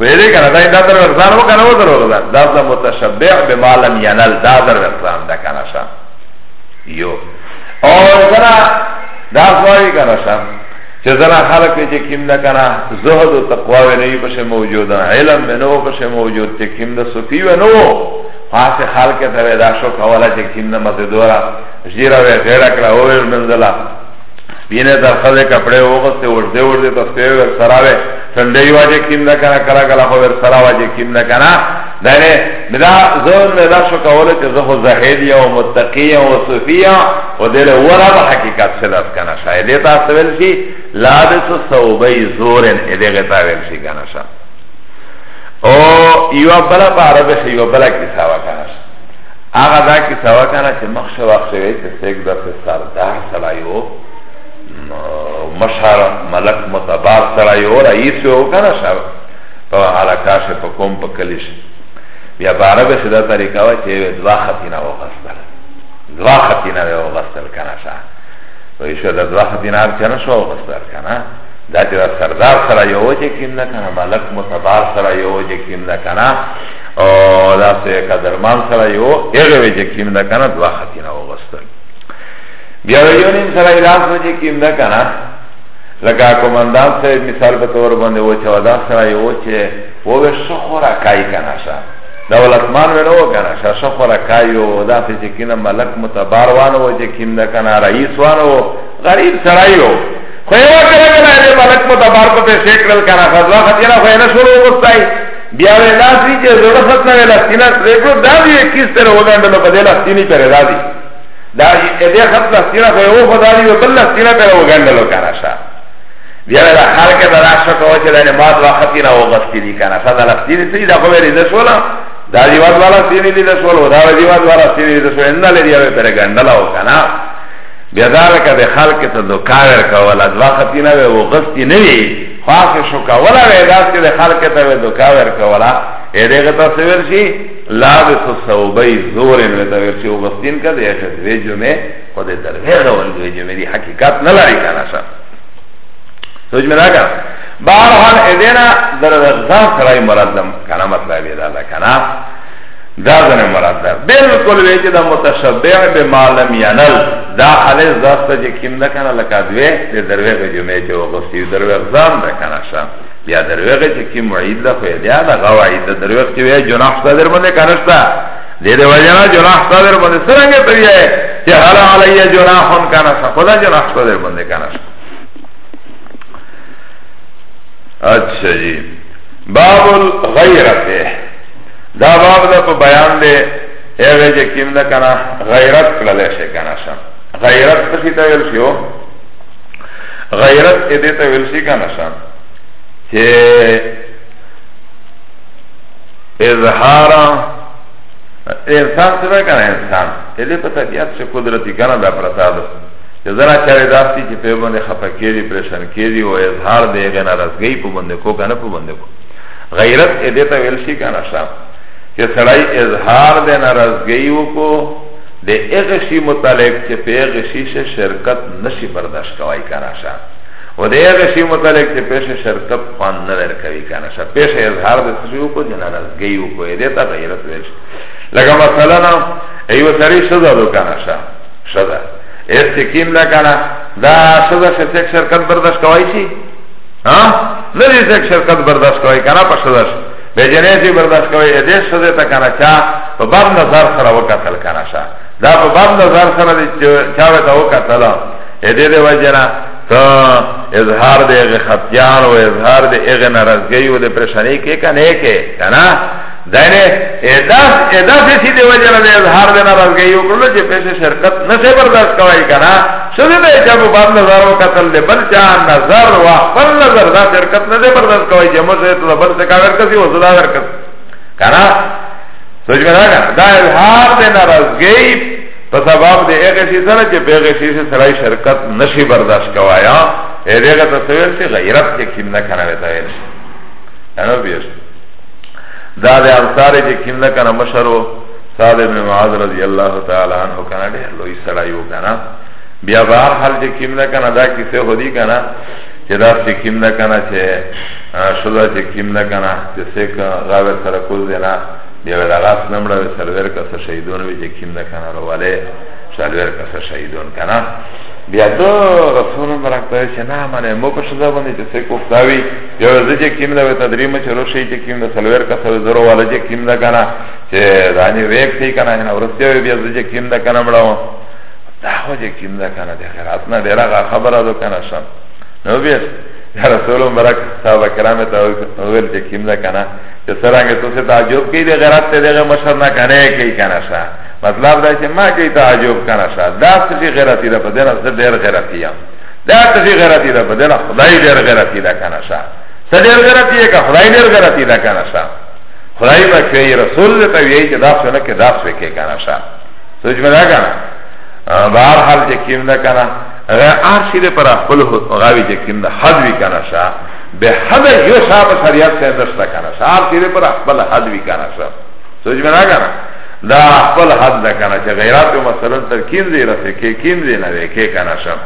ویلی کنه دا دا در ورزان و کنه و در ورزان دا دا متشبع بما لم ینل دا در ورزان دا کنه شا یو اور کنه دا خواهی کنه شا چه زنا خلق چه کم دا کنه زهد و تقوی نوی پشه موجود علم منو پشه موجود چه کم دا صفی و نو خاص خلق تا ویدا شو کولا چه کم دا مزدورا جیرا وی غیرک را اویل منزلا بینه تر خزه کپڑے وغسته وجده وجده تسپیو ور سراوه ټنډي واجه کیم نه کنه کلا کلا خو ور سرا واجه کیم نه کنه دنه مدا زون مې دا شو کوله چې زه زاهد یا او متقی او صوفیا او دله ورا به حقیقت سلف کنه شاید تاسو ول شي لابس صوبی زورن ادغه تا ول شي کنه شا او یو بلا عربه یو بلا کیسه وکړه هغه دا کیسه وکنه چې مخ شو وخت شوی چې سیک د سردار سړی و مشهر ملک متبار سړی و رئیس و کنه شر په علاقه شه په کوم په کلی شه بیا په عربه شه دا طریقه وه چې یوې دوه خطینه وغوښتل دوه خطینه یې وغوښتل کنه شه وایي شه دا دوه خطینه هر چا نه شو وغوښتل کنه دا چې سردار سره یو چې کیم نه کنه ملک متبار سره یو چې کیم نه کنه او دا سه قدرمان سره یو هغه وجه کیم دا کنه دوا خطینه وغستل بیا یو نیم سره علاج وجه کیم دا کنه لکه کومندان صاحب مثال په تور باندې و چې ودا سره یو چې و به شخورا کای کنه شا دولتمان و نو کنه شا شخورا کای و دا چې کینه ملک متبار وانه و چې کیم دا کنه رئیس وانه غریب سره یو خو یو کړه کنه ملک متبار په پیسې کړل کنه فضا خطینه خو نه شروع وستای بیا وی دا سی چې زړه ختم وی لستینا پریکو دا دی کیس تر وګندلو په دې لستینی پر دا دی دا دې ختم لستینا په یو خدا دی په لستینا پر وګندلو کرا شا بیا وی دا هر کې دا راشه کوي چې دا مات وخت نه وغستی دی کنه صدا لستینی سی دا خو وی دې سولا دا دی واد والا سینی دی سولا دا دی واد والا سینی دی سولا انده لري وی پر ګندلو کنه بیا دا رکه د خلک ته دوکاور کولا د وخت نه وی وغستی نه وی فاحش کولا وی داس چې د خلق ته وی دوکا ور کولا اې دغه تاسو ورشي لابس صوبي زورن وی دا ورشي وبستین کده یا چې وی جمعه خو دې دروغه ول وی جمعه دی حقیقت نه لري کنه سر سوچ مې راګه بهر حال اې دینا دروغه سره مرادم کنه مطلب یې دا کنه دا دنه مراد ده بالکل وی چې دا متشبع بما لم ينل دا خالص داسته چې کیم نه کنه لکه دوی د دروغ جمعې چې وغوستي دروغ ځان ده کنه شان بیا دروغ چې کیم وعید ده خو بیا دا غواید ده دروغ چې وی جناح صدر باندې کنه شتا دې دې وجنا جناح صدر باندې څنګه ته یې چې هر علی جناح کنه شا خدا جناح صدر باندې کنه شا اچھا جی باب الغیرته دا باب دا په بیان دی هغه چې کیم نه کنه غیرت کړل شي کنه شم غیرت څه ته ویل شي غیرت دې ته ویل شي کنه شم چې اظهار انسان څه کنه انسان دې په طبیعت څخه قدرتي کنه دا پرتا ده چې زرا چارې داسي چې په باندې خفه کېږي پریشان کېږي او اظهار دې غنه رسګي په باندې کو کنه په باندې کو غیرت ای دیتا ویلشی کانا شا چه سڑای اظهار ده نرازگئی وکو ده اغشی متعلق چه پی اغشی شه شرکت نشی برداشت کوائی کانا شا و ده اغشی متعلق چه پیش شرکت خوان نور کوي کانا شا پیش اظهار ده سشی وکو جه نرازگئی وکو ای دیتا غیرت ویلشی لگا مثلا نا ایو سری شده دو کانا شا شده ایستی کیم لکانا دا شده شسک شرکت برداشت کوائی شی ها نه دې څک شرکت برداشت کوي کنه په شدش به جنازي برداشت کوي دې شزه ته کنه چا په باب نظر سره وکتل کنه شا دا په باب نظر سره دې چا وته وکتل دې دې وجنا ته اظهار دې غ خطيان او اظهار دې غ ناراضګي او دې پریشانی کې کنه کې کنه دینه اداس اداس سی دی وجه نه اظهار دی ناراضګي یو کړل چې پیسې شرکت نه سي برداشت کوي کنه سوزه دی چې په باب نظر او قتل له بل چا نظر او خپل نظر دا شرکت نه سي برداشت کوي چې موږ ته بل څه کار کوي او زړه ور کوي کنه سوچ کنه دا اظهار دی ناراضګي په سبب دی هغه شي سره چې پیغه شي سره شرکت نه سي برداشت کوي یا دغه تصویر چې غیرت کې کیم نه کنه وي دا ویل نه بیرته دا د انصار چې کیم ده کنه مشرو سعد ابن معاذ رضی الله تعالی عنہ کنه ډېر لوی سړی یو کنه بیا به هر حال چې کیم ده کنه دا کیسه هدی کنه چې دا چې کیم ده کنه چې شدا چې کیم ده کنه چې سیک غاور سره کوز دی نه بیا به غاف نمړه سرور کا سره شهیدون وی چې کیم ده کنه رواله سرور کا سره شهیدون کنه بیا دو رسول مبارک ته چې نه منه مو په شدا باندې چې سیک وفتاوی یو زجه کیم دا تدریم چې روشي چې کیم دا سلویر کا سره زرو والا چې کیم دا کنه چې دانی ویک شي کنه نه ورسته بیا زجه کیم دا کنه مړاو دا هو چې کیم دا کنه د خیرات نه ډیره خبره ده کنه شم نو بیا یا رسول مبارک صحابه کرام ته ویل چې کیم دا کنه چې سرانګه تو سے تعجب کی دے غیرت ته دغه مشر نه کنه کی کنه شا مطلب دا چې ما کی تعجب کنه شا دا څه غیرتی ده په دې نه ډیر غیرتی یم دا تسی غیرتی دا بدل خدای دیر غیرتی دا کنشا تا دیر غیرتی اکا خدای دیر غیرتی دا کنشا خدای با کئی رسول دیتا ویئی چه داخت سنکی داخت وکی کنشا سوچ میں دا کنا بار حال چه کم دا کنا غیر آر شیر پر اخبر غاوی چه کم دا حد وی کنشا به حد یو صاحب شریعت سے نشتا کنا صاحب تیرے پر اخبل حد بھی کنا صاحب سوچ میں نہ کنا دا اخبل حد نہ کنا چا غیرات و مثلا تر کین دی رسے کے کین دی نہ دے کے کنا صاحب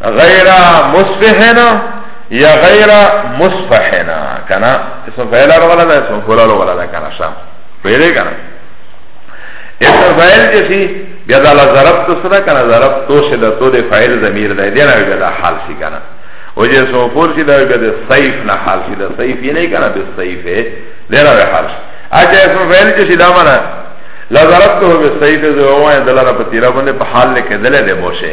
غیر مصفحنا یا غیر مصفحنا کنا اسم فعل رولا دا اسم فعل رولا دا کنا شام پیده کنا اسم فعل جسی بیا دا ضرب تو سره کنه ضرب تو شه د تو د فاعل ضمیر دی دی نه بیا دا حال شي کنه او جه سو پور شي دا بیا د سیف نه حال شي دا سیف نه کنه به سیف دی نه به حال شي اجه اسم فعل چې دا معنا لا ضرب تو به سیف زو وای دلاره په تیرا باندې په حال کې دله دی بوشه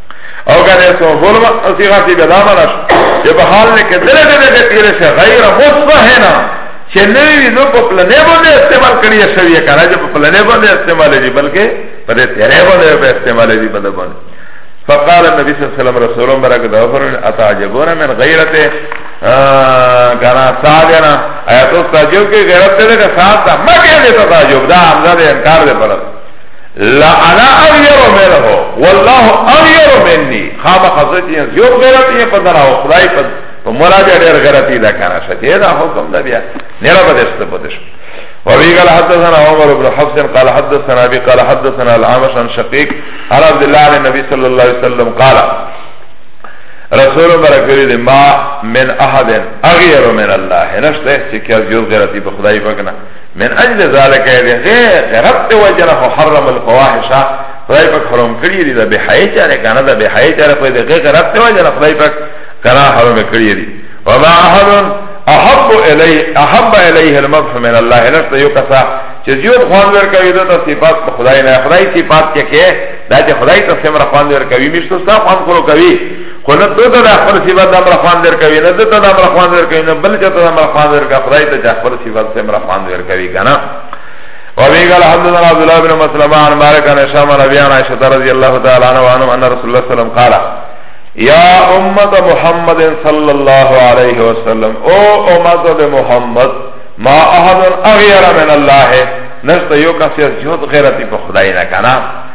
او کنه سو بول صيغه کی بلا منش چې په حال کې دله دله کې تیر شي غیر مصفهنا چې نه وي نو په پلنې باندې استعمال کړی شوی کنه چې په پلنې باندې استعمال دي بلکې په دې تیرې باندې په استعمال دي په دې باندې فقال النبي صلى الله عليه وسلم رسول الله برکت دا فرمایي اتعجبون من غیرته کنا سادنا ایتو تعجب کی غیرت دې کا سات دا مګه دې تعجب دا حمزه دې انکار دې پر لا انا اغیر منه والله اغیر منی خام خزتی ان زیوب غیرتی ان پدنا و خدای پد پا مرا بیا دیر غیرتی دا کانا شتی دا حکم دا بیا نیرا با دست پدش وابي قال حدثنا عمر بن حفص قال حدثنا ابي قال حدثنا العامش عن شقيق عن عبد الله عن النبي صلى الله عليه وسلم قال رسول برک ویلی دی ما من احد اغیر من الله نشته چه که از یوز غیرتی بخدای بکنا من اجل ذالک دی غیرت دی وجنه حرم الفواحشا خدای پاک حرم کړی دی دا به حیا چاره کنه دا به حیا چاره خدای دی غیرت دی وجنه خدای پاک کرا حرم کړی دی وما احد احب الی احب الیه المدح من الله لست یکسا چې دیو خوان ور کوي دا صفات په خدای نه خدای صفات کې کې دا چې خدای ته سمره خوان ور کوي مشته صاحب خوان کولو کوي خو نه تو ته د خپل صفت امر خوان در کوي نه ته د امر خوان در کوي نه بل چا ته امر خوان در کوي خدای ته خپل صفت سره امر خوان در کوي کنه وابي قال حدثنا عبد الله بن مسلمة عن مالك عن هشام عن ابي عائشة رضي الله تعالى عنها وعنه ان رسول الله صلى الله عليه وسلم قال يا امه محمد صلى الله عليه وسلم او امه محمد ما احد اغير من الله نشته يو کس يجهد غيرتي په خدای نه کنه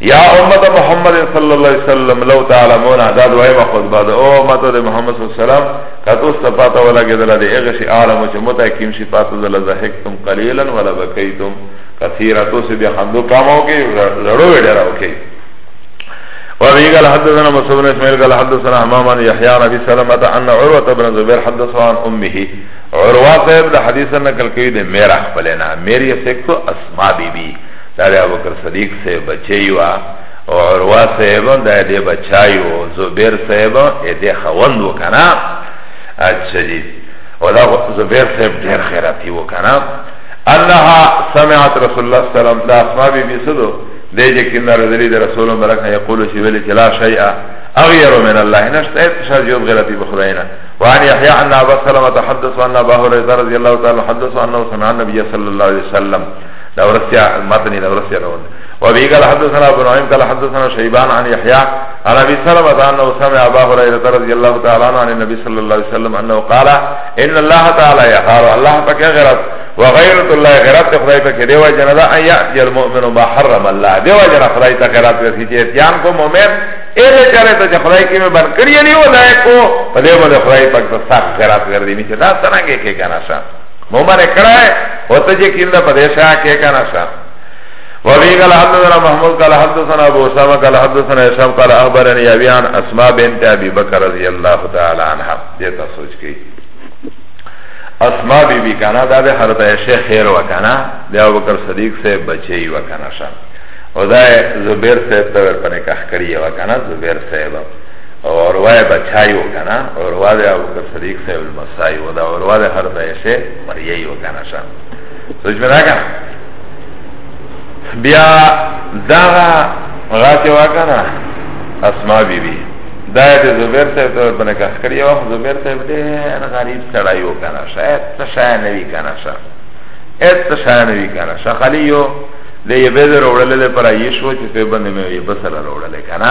یا امت محمد صلی اللہ علیہ وسلم لو تعلمون دا دوائم خطبہ دا او امت دا محمد صلی اللہ علیہ وسلم قطوس تا پاتا ولا گدلا دا اغش عالمو چه متحکیم شی پاتا دا لزحکتم قلیلا ولا بکیتم کثیرا تو سے بیا خندو کامو کی لڑو ویڈیرا اوکی وابي قال حدثنا مصعب بن اسماعيل قال حدثنا حمام عن يحيى عن ابي سلمة ان عروة بن زبير حدثه عن امه عروة صاحب ده حديث نقل کوي ده میرا خپلنا میری سکتو اسماء بی بی دا د ابوبکر صدیق صاحب بچی و او عروه صاحب دا د بچای و زبیر صاحب د خوند و کنه اچھا جی او دا زبیر صاحب ډیر خیراتی و کنه انها سمعت رسول الله صلی الله علیه وسلم دا اسماء بی بی صدو دی چې کینه رسول دی رسول مبارک نه یقول شی ویل چې لا شیء اغیر من الله نشته اتشاج یوب غیرتی بخداینا وعن یحیی عن ابو سلمہ تحدث عن ابو هريره رضی الله تعالی حدث انه سمع النبي صلی الله علیه وسلم دا ورسیا متن دا ورسیا روان و بی قال حدثنا ابو نعیم قال حدثنا شیبان عن یحیی عن ابي سلمة انه سمع ابا هريره رضي الله تعالى عنه عن النبي صلى الله عليه وسلم انه قال ان الله تعالى يخار الله پاک غیرت وغیرت الله غیرت خدای پاک دی وجه نه ان یاتی المؤمن ما حرم الله دی وجه نه خدای ته غیرت ورسی چې اتیان کو مؤمن ایله چاره ته خدای کې مې بن کړی نه ولای کو په دې باندې خدای پاک ته سخت غیرت ور دي چې دا څنګه کې کنه ممن کړه او ته چې کینده په دې شاه کې کنه شاه وفي قال حدثنا محمود قال حدثنا ابو اسامه قال حدثنا هشام قال اخبرني ابي عن اسماء بنت ابي بكر رضي الله تعالى عنها دیتا سوچ کی اسماء بی بی کنا دا به حضرت عائشہ خیر وکنا د ابو بکر صدیق سے بچی وکنا شان او دا زبیر صاحب ته پر نکاح کړی وکنا زبیر صاحب عروه بچایو کنا عروه ده ابو بکر صدیق صاحب المسائی و ده عروه ده هر دایشه مرییو کنا شا سوچ بدا کنا بیا داغا غاتی وکنا اسما بی بی دا د زبیر صاحب ته بنکاح کړی او زبیر صاحب ډېر غریب سړی و کنه شاید څه شای نه وی کنه شا اته څه شای نه وی کنه شا خلی یو د یبه وروړل لپاره یې شو چې په باندې مې یې بسره وروړل کنه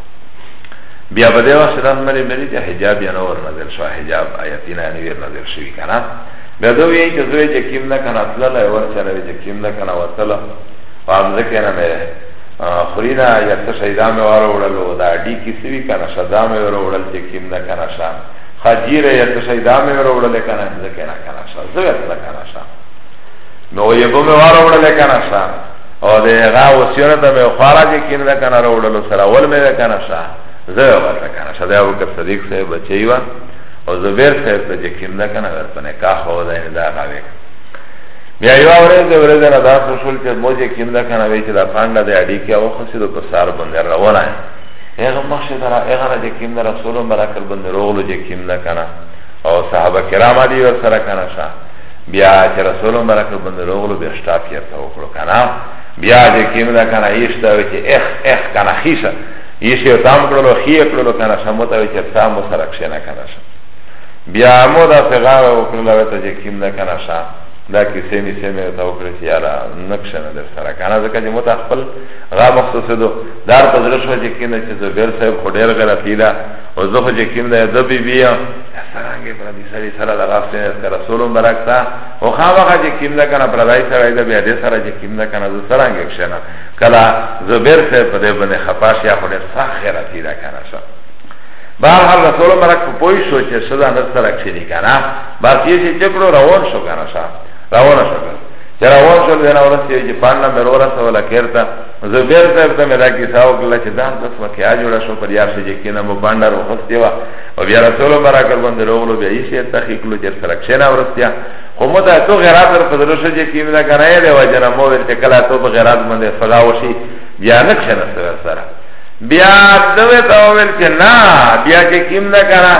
بیا په دې وخت دا مری مری چې حجاب یې نور نظر شو حجاب آیتینا نه ویر نظر شوی کنه بیا دوی یې چې زوی چې کیم نه کنه تلل او ور سره چې کیم نه کنه وتل او امزه کنه مې خرینا یا څه شیدا مې واره وړل او دا ډی کی سوي کنه شدا مې وره وړل چې کیم نه کنه شا خجیر یا څه شیدا مې وره وړل کنه ځکه نه کنه شا زوی ته کنه شا نو یې به مې واره وړل کنه شا او ده غا وسیونه تا می خوارا جه کین ده کنه رو اولو سرا ول می ده کنه شا زوی ورده کنه شا ده ابو بکر صدیق صاحب بچه و او زبیر صاحب تا جه کین ده کنه ور پنه کاخ و ده این ده غاوی بیا یو ورځ د ورځې نه دا خوشول چې موجه کیم ده کنه وی چې دا پانډه د اډی کې او خسي د پسار باندې روانه هغه مخ شه درا هغه نه چې کیم ده رسول برکت باندې روغلو چې کیم ده کنه او صحابه کرام علی ور سره کنه شاه بیا چې رسول مبارک باندې روغلو بیا شتاب یې ته وکړو کنه بیا چې کیم دا کنه ایشته وی چې اخ اخ کنه خیسه ایشه تام کړلو خیه کړلو کنه سمته وی چې تام سره کښنه کنه بیا مو دا څنګه وکړلو ته چې کیم دا کنه شا دا کیسه می سه می ته وکړې چې یاره نقشه نه در سره کنه ځکه چې مو ته خپل غا مخصوص دو دار په زړه شو چې کینه چې زبیر صاحب خډیر غلطی دا او زه خو چې کیم دا د بی بیا څنګه سړی سره د غاف سره د رسول مبارک تا او خامخا چې کیم ده کنه پردای سره ده بیا دې سره چې کیم ده کنه زو سره انګ کښنه کلا زبیر سره په دې باندې خپاش یا خو دې ساخره تی ده کنه شه بهر حال رسول مبارک په پوي شو چې صدا نه سره کښنی کنه بس یې چې چکړو روان شو کنه شه روان شو کنه چې روان شو دې نه ورسې چې پان نه مر ورسه ولا کېرتا زبیر سره ته مې دا کیسه وکړه چې دا د څه واقعیا جوړه شو پر یار چې کینه مو باندې وروسته او بیا رسول برکت باندې لوغلو بیا یې سي تحقیق لو جر سره کښنه ورستیا خو مو ته تو غیرات در پدرو شو چې کیم نه کنه یې دیو جنا مو ورته کلا تو په غیرات باندې سزا وشي بیا نه کښنه سره سره بیا دوی ته ویل چې نه بیا چې کیم نه کنه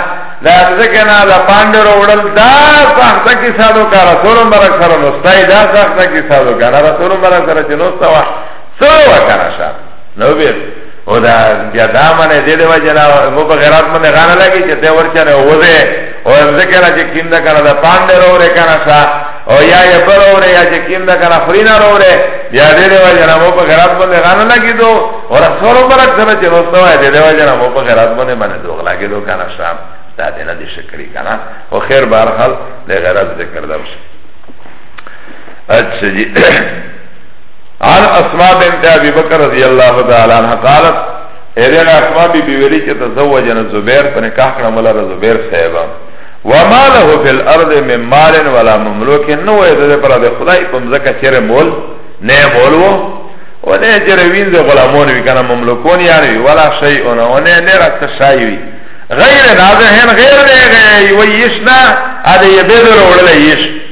دا ځکه نه دا پاندر وړل دا سخته کې سادو کار رسول برکت سره نوستای دا سخته کې سادو کار رسول برکت سره چې نوستا سوا کنه شا نو بیر او دا بیا دا منه دې دې وجنا مو په غیرت باندې غانه لګی چې دې ورچنه وځه او ذکر چې کیم دا کنه دا پاندې روره کنه شا او یا یې پر روره یا چې کیم دا کنه خرینا روره بیا دې دې وجنا مو په غیرت باندې غانه لګی دو او رسول برک سره چې نو سوا دې دې وجنا مو په غیرت باندې باندې دوغ لګی دو کنه شا دا دې نه دې شکرې کنه او خیر بهر حال دې غیرت ذکر دا وشه اچھا جی عن اسماء بنت ابي بکر رضی اللہ تعالی عنہ قالت ایدین اسماء بی بی ویلی چه تزوجن زبیر پنکاح کرم لر زبیر صحبا وما له فی الارض من مال ولا مملوک نو ایده پر ده خدای پمزکا چر مول نه مول و و نه چر وینز غلامون وی کنا مملوکون یعنی ولا شیئون و نه نه رکت شای وی غیر نازه هن غیر ده غیر ویشنا اده یبیدر اوڑل یش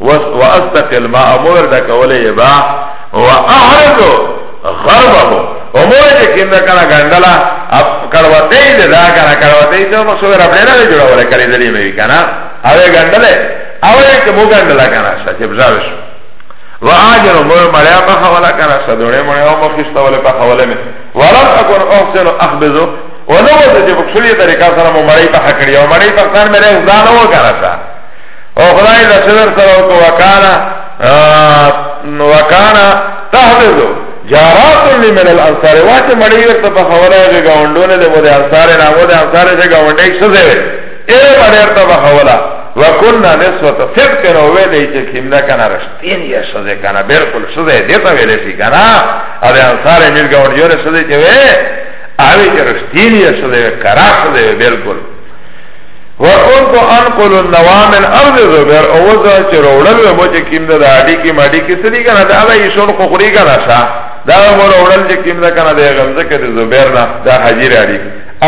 واسطق الماء مور دا کوله یبا واحرز غربه امور چې کیندا کنه غندلا اپ کړوته دې دا کنه کړوته دې مو سو رب نه نه جوړول کړی دې مې کنه هغه غندله او یې مو غندلا کنه چې بزاوش واجر مو مړیا په حواله کنه سدوړې مړ او مو خسته ولا په حواله مې ولم اكن احسن اخبزو ولو چې په خپلې طریقه سره مو مړی په حق کړی او مړی په ځان مې راځانو وکړه او خدای دا صدر سره کو وکانا وکانا تحفظو جارات لی من الانصار واچه مڑی ورطا پا خولا جه گوندونه ده مده انصار نامو ده انصار جه گونده ایک سزه وی اے مڑی ورطا پا خولا وکننا نسوتا فبکن اوه ده چه کمنا کنا رشتین یا سزه کنا بلکل سزه دیتا ویلی سی کنا اده انصار میر گوند یور سزه چه وی آوی چه رشتین یا سزه وی کرا سزه وی بلکل وکنت انقل النوا من ارض زبر او وزا چې روړل و مو چې کیم ده د اډی کی ماډی کی سړي کنه دا هغه یې شون خو خوري کنه شا دا مو روړل چې کیم ده کنه د غمزه کې د زبر نه دا حجیر اډی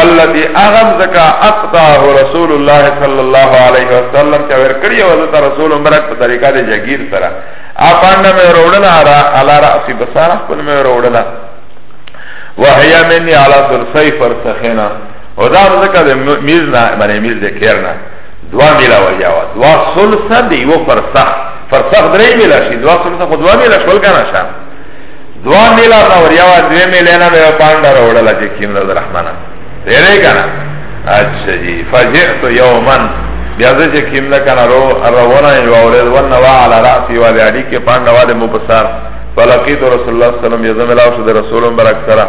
الذي اغم زکا اقطعه رسول الله صلی الله علیه وسلم چې ور کړی او د رسول مبارک په طریقه د جگیر سره اپان مې روړل را علی راسی بصار خپل مې روړل وهي مني على ثلثي فرسخنا او دا ځکه د میز نه باندې میز د کیر نه دوا میلا وریا وا دوا سلسه دی و فرسخ فرسخ درې میلا شي دوا سلسه خو دوا میلا شول کنه شه دوا میلا دا وریا وا دوی میلا نه به پاندر وړل چې کیم له رحمانه ډېرې کنه اچھا جی فجئت یوما بیا زه چې کیم نه کنه رو روانه یو اورې ونه وا علی راسي وا بیا دې کې پاندوا د مو پسار فلقیت رسول الله صلی الله علیه وسلم یزم الله رسول برک سره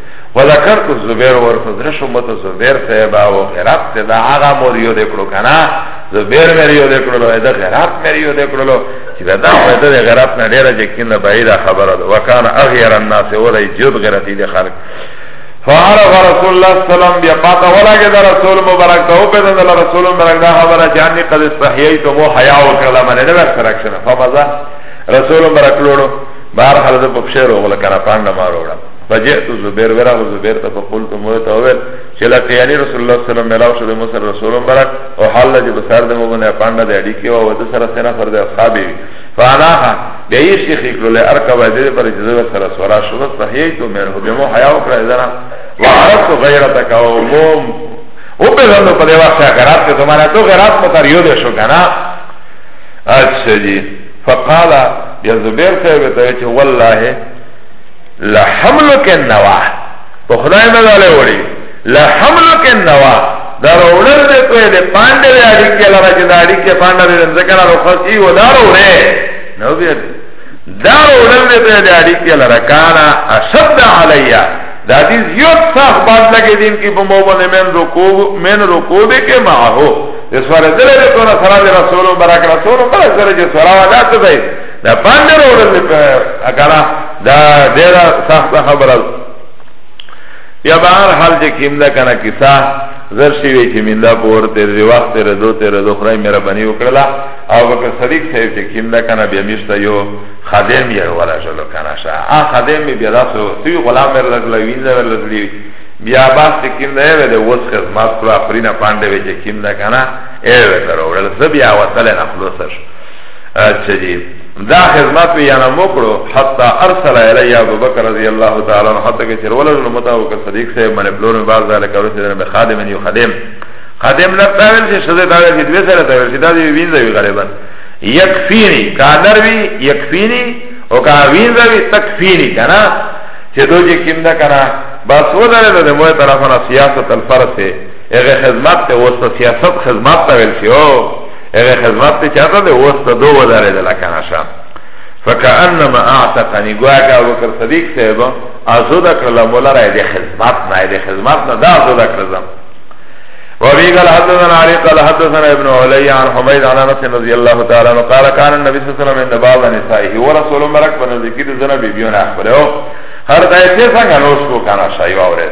وذکرت الزبیر ورته درشو مت زبیر صاحب او غیرت ته دا هغه مور یو دکړو کنه زبیر مې یو دکړو دا غیرت مې یو دکړو چې دا فائدہ د غیرت نه ډیره چې کینه بعیده خبره ده وکانه اغیر الناس ولای جود غیرتی د خلق فعرف رسول الله صلی الله علیه وسلم بیا پاتا ولا کې دا رسول مبارک ته او په دې الله رسول مبارک دا خبره جانې قد استحییت مو حیا او کلام نه نه ورکړه فمزه رسول مبارک لورو بهر حالت په بشیر او غل کرا پاند ماروړه فجئت زبیر ورغ زبیر ته فقلت موت اول چې لقیانی رسول الله صلی الله علیه وسلم ملاو شو د مصر رسول مبارک او حال چې بسر د مو باندې پاند د اړی کې او د سره سره پر د اصحابې فانا به یې شیخ کله ارکب دې پر جزو سره سورا شو صحیح تو مې هو به مو حیا او کړه زرا وعرفت غیرتک او مو او په ځانو په دیوا څخه غرات ته زمانه تو غرات مو تر یو دې شو کنه اچھا جی فقال یا زبیر صاحب ته چې والله لحملک النوا په خدای نه داله وړي لحملک النوا دا وړل دې ته دې پاندې دې اړي کې لاره چې دا اړي کې پاندې دې ذکر او خاصي و دا وړې نو بیا دا وړل دې ته دې اړي کې لاره کانا اشد علیا دا دې یو صاحب باندې لګې دین کې په مو باندې من رکو من رکو دې کې ما هو اس ور دې له تو سره رسول برک رسول برک سره چې سره ودا ته دا پاندې راوړل دې په اکانا دا ډېره سخته خبره یا بهر حال چې کیم دا کنه کیسه زر شوی چې میندا پور تیر دی وخت تیر دو تیر دو خدای مې ربانی وکړه او وکړه صدیق صاحب چې کیم دا کنه بیا میشته یو خادم یې ولا شلو کنه شا ا خادم می بیا تاسو سی غلام مې لګلا وینځه ولګلی بیا باس چې کیم دا یې ده وس خدمت کړو افرینا پاندې چې کیم دا کنه اے وکړه ورل زبیا وصله نه خلاص شو اچھا جی دا خدمت وی یانا مکرو حتی ارسل علی ابو بکر رضی اللہ تعالی عنہ حتی کہ چرولا جنو متاو کر صدیق سے من بلور میں باز ذالک اور سیدنا بخادم یو خادم خادم لب تاویل سے شزے تاویل سے دوے سر تاویل سے دا دی وین زوی غالبا یکفینی کانر وی یکفینی او کا وین زوی تکفینی کنا چه دو جی کم دا کنا بس و داره دا دی موی طرفنا سیاست الفرس ہے اغه خدمت ته وسط سیاست خدمت ته ویل شي او اغه خدمت ته چاته ده اوس ته دو وداره ده لکنه شا فکأنما اعتقنی گواکا بکر صدیق صاحب ازود اکرلا مولا را ده خدمت نا ده خدمت نا ده ازود اکرلا وابي قال حدثنا علي قال حدثنا ابن علي عن حميد عن انس رضي الله تعالى عنه قال كان النبي صلى الله عليه وسلم عند بعض نسائه ورسول مرك بن ذكر زنا بيبيون اخبره هر دایته څنګه نوش کو کنه شایو اورید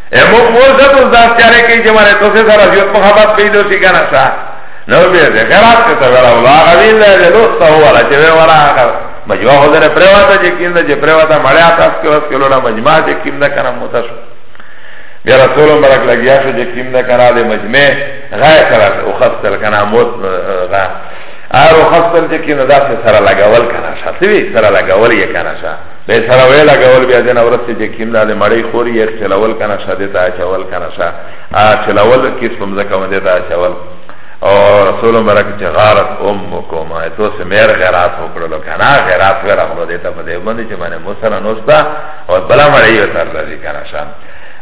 امو مور زه تو داس چاره کی چه ماره تو سه سره زیوت محبت پیدو سی کنه شا نو بیه ده خیرات که سویل اولا آغا ویل ده ده لوستا هو والا چه وی ورا آغا مجمع خو ده پریواتا چه کم ده چه پریواتا مڑی آتا اسکی واسکی لولا مجمع چه کم ده کنه موتا شو بیا رسول مبارک لگیا شو چه کم ده کنه ده مجمع غای سره اخستل کنه موت غا آر اخستل چه کم ده سره لگاول کنه شا سوی سره لگاول یه کنه شا به سره وی لګول بیا دنه ورسته چې کیم ده مړی خوري یې چلول کنه شه دې ته چول کنه شه ا چلول کیس پم زکه ونده ته چول او رسول مبارک چې غارت امکم ته سه مېر غیرات وکړلو کنه غیرات ورا خو دې ته په دې باندې چې باندې مسره نوستا او بلا مړی یې تر لري کنه شه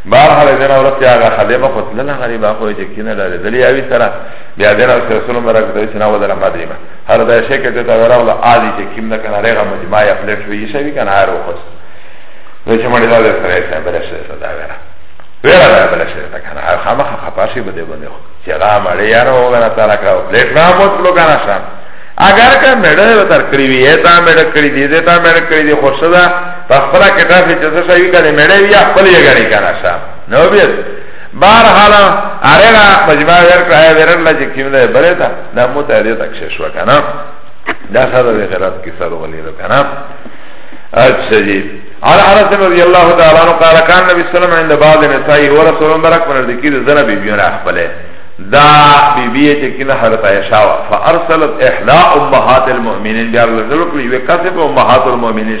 بار حال دنه ورسته هغه خدمه خپل نه غریبا خو چې کینه لري دلی اوی سره بیا دنه رسول مبارک دې چې نو دره مدرمه هر دا شي کې ته ورغله عادي چې کیم نه کنه رغه مجمع یا پلیټ وی شي کنه هر وخت نو چې مړی دا سره سره بل شي دا ورا ورا دا بل شي دا کنه هر خامخ خپاشي بده بده چې را مړی یار وګره تعالی کا پلیټ را موت لګانا شام اگر که مړه وتر کړی وی تا مړه کړی دی دې تا مړه کړی دی خوښه ده په خپل کټه چې څه شي کنه مړه وی خپل یې غړي کنه شام نو بیا بار حالا آره را مجمع ورکر آیا ورن لا چه کم ده بره تا دا مو تا دیتا کشش وکنا دا ساده ده غیرات کی سارو غلی ده کنا اچھا جی عن انس رضی اللہ تعالی عنہ قال كان نبی صلی اللہ علیہ وسلم عند بعض نسائی و رسول مبارک من ذکر زنا بی بیون اخبله دا بی بی چه کنا حضرت عائشہ و فارسلت احداء امهات المؤمنین بیار لزلق لیوی کسب امهات المؤمنین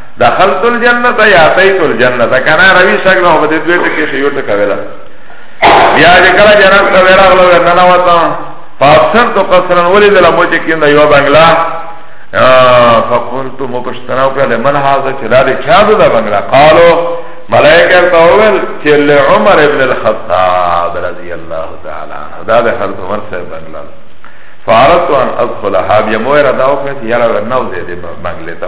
دخلت الجنت یا اتیت الجنت کنا روی شکل او بده دوی ټکی شیو ټکا ویلا بیا چې کله جنت ته ورغلو نه نه وتا فابسر تو قصرن ولی دل مو چې کیندا یو بنگلا فقلت مو پښتناو کړه من هاذا چې دا دې چا دا بنگلا قالو ملائکه ته وویل چې له عمر ابن الخطاب رضی الله تعالی عنہ دا د حضرت عمر صاحب بنگلا فارت ان ادخلها بیا مو را داو کړ چې یاره نو دې بنگلې ته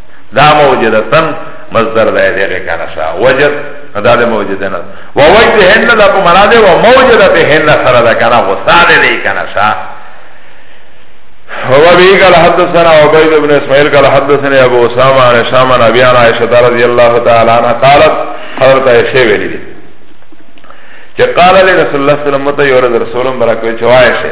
دا موجدتن مصدر دا دیگه کنشا وجد دا دا موجدن و وجد هن دا پا منا دے و موجدت هن سر دا کنا غصا دے دی کنشا وابي قال حدثنا عبيد بن اسماعيل قال حدثنا ابو اسامه عن هشام عن ابي عائشه رضي الله تعالى عنها قالت حضرت عائشه ویلی کہ قال لي رسول الله صلی الله علیه وسلم مت یور رسول برکوي چوائے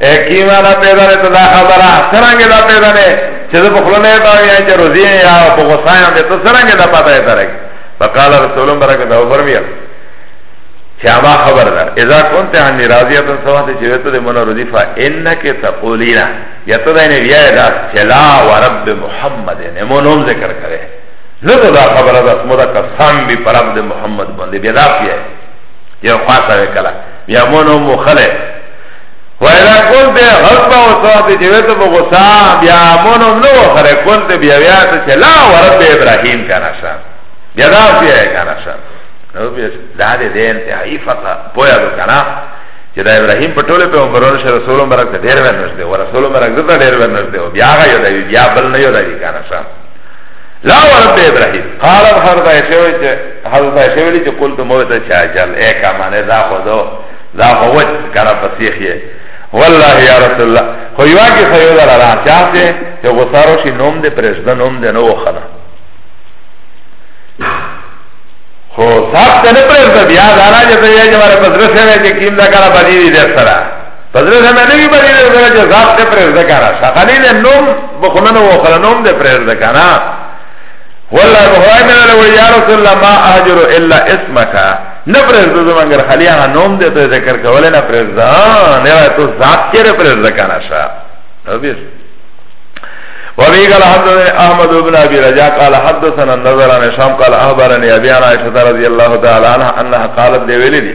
کیما دا پیدا نه دا خبره څنګه دا پیدا نه چې په خپل نه دا یا چې روزي یا په غصایا به ته څنګه دا پاتای درک فقال رسول الله برکه دا فرمیا چې ما خبر ده اذا كنت عن راضيه سوات چې ته د من روزي فا انك تقولين یا ته دا نه بیا دا چلا ورب محمد نه مونږ ذکر کړي نه دا خبره ده مو دا قسم به پر عبد محمد باندې بیا دا پیه یو خاصه وکړه بیا مونږ مخله وإذا كنت غضب وصوت جويت بغصا بيا منو نو خر كنت بيا بيا چه لا ورب إبراهيم كان شا بيا دا بيا كان شا نو بيا دا دي دي انتهائي فتا بويا دو كان چه دا إبراهيم پتوله پا عمرون شا رسول مرک دا دير ورنش دي ورسول مرک دا دير ورنش دي بيا غا يو دا بيا بل نيو دا دي كان شا لا ورب إبراهيم قال الحرد عشوه حضرت عشوه لي چه قلت موتا چه عجل ايكا مانه دا خودو دا خو وچ کنه فسیخ یې والله یا رسول الله خو یو کې خو یو دره را چاته چې غسارو شي نوم دې پرېږده نوم دې نو وخره خو صاحب ته نه پرېږده بیا دا نه چې ته یې چې ماره پزره سره چې کیم دا کړه بدی دې سره پزره سره نه وی بدی دې سره چې صاحب ته پرېږده کړه شغلې نه نوم بخونه وخره نوم دې پرېږده کړه والله هو ایمن له یا رسول الله ما اجر الا اسمک نه پرېږده زمونږ خلی هغه نوم دی ته ذکر کولی نه پرېږده نه وایه تو ذات چېرې پرېږده که نه شه حبیث وفي قال حدثني احمد بن ابي رجاء قال حدثنا النظر عن هشام قال اخبرني ابي عن عائشه رضي الله تعالى عنها انها قالت دي ویلی دي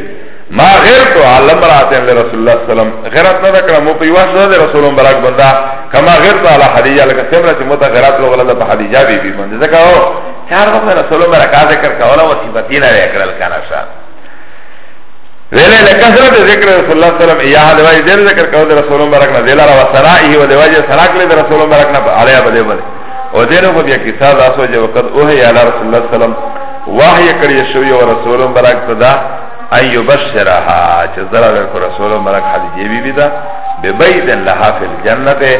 ما غیرت على امرأة لرسول الله صلى الله عليه وسلم غیرت نه کړه مو په واش ده رسول الله برک بندا کما غیرت على خدیجه لکه څنګه چې مت غیرت لغله په خدیجه بی بی باندې ځکه چار وقت رسول الله کا ذکر کولا و صفتی نه وکړل کنه شا ویله لکثرت ذکر رسول الله صلی الله علیه وسلم یا دوای دې ذکر کو د رسول الله برکنا دلار و سرای و دوای سراک له رسول الله برکنا علی بده بده و دې نو بیا کیسه داسو چې وقت او هي علی رسول الله صلی الله علیه وسلم وحی کړی شو یو رسول الله برک صدا ایو بشرها چې زرا ورکو رسول الله برک حدیث بی بی دا ببید لها فی الجنه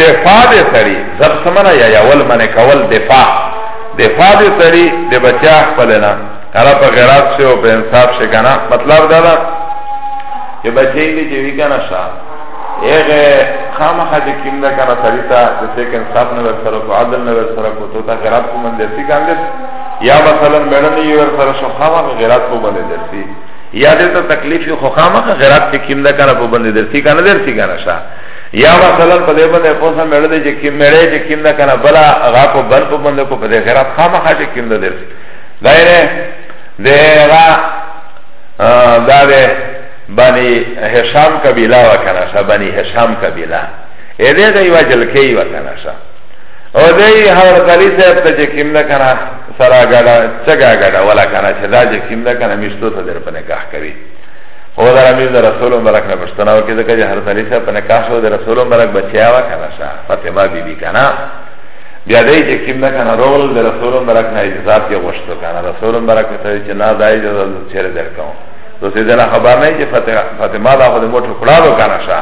دفاع ده سری زب سمنا یا یول من کول دفاع دفاع ده سری ده بچه اخفلنا کلا پا غیرات شه و پا انصاف شه کنا مطلب دادا که بچه ایلی چه وی کنا شا ایغه خام خا چه کم ده کنا سری تا جسے که انصاف نور سرک و عدل نور سرک و تو تا غیرات کو من دیسی کن دیس یا مثلا میڑن یور سرک شو خام خا غیرات کو من دیسی یا دیتا تکلیف خو خام خا غیرات چه کم ده کنا پا بند دیسی کنا دیسی کنا شا یا مثلا په دې باندې په سم مړ دې چې کیم مړې چې کیم نه کنه بلا هغه په بل په باندې کو په دې خیرات خامخا چې کیم نه درس دایره دې هغه دا دې بني هشام قبیله وکنه شا بني هشام قبیله اې دې دې وجل کې وکنه شا او دې هر کلی صاحب ته چې کیم نه کنه سرا غډا چګا غډا ولا کنه چې دا چې کیم نه کنه مشتو ته در په نکاح کوي او در امیر در رسول مبرک نه پښتنه وکړي ځکه چې حضرت علي صاحب په نکاح شو د رسول مبرک بچیا وه که نه شه فاطمه بیبي که نه بیا دی چې کوم نه که نه رول د رسول مبرک نه اجازات یې غوښتو که نه رسول مبرک ورته وایي چې نه دا اجازه زه چېرې درکوم نو سې دله خبر نه چې فاطمه دا خو د موټر کړالو که نه شه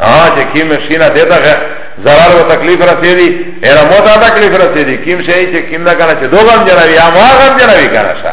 هغه چې کوم شي نه دی ته ضرر و تکلیف رسېدي هره مو ته تکلیف رسېدي کوم شی چې کوم نه که نه چې دوه غم جنوي یا ما غم جنوي که نه شه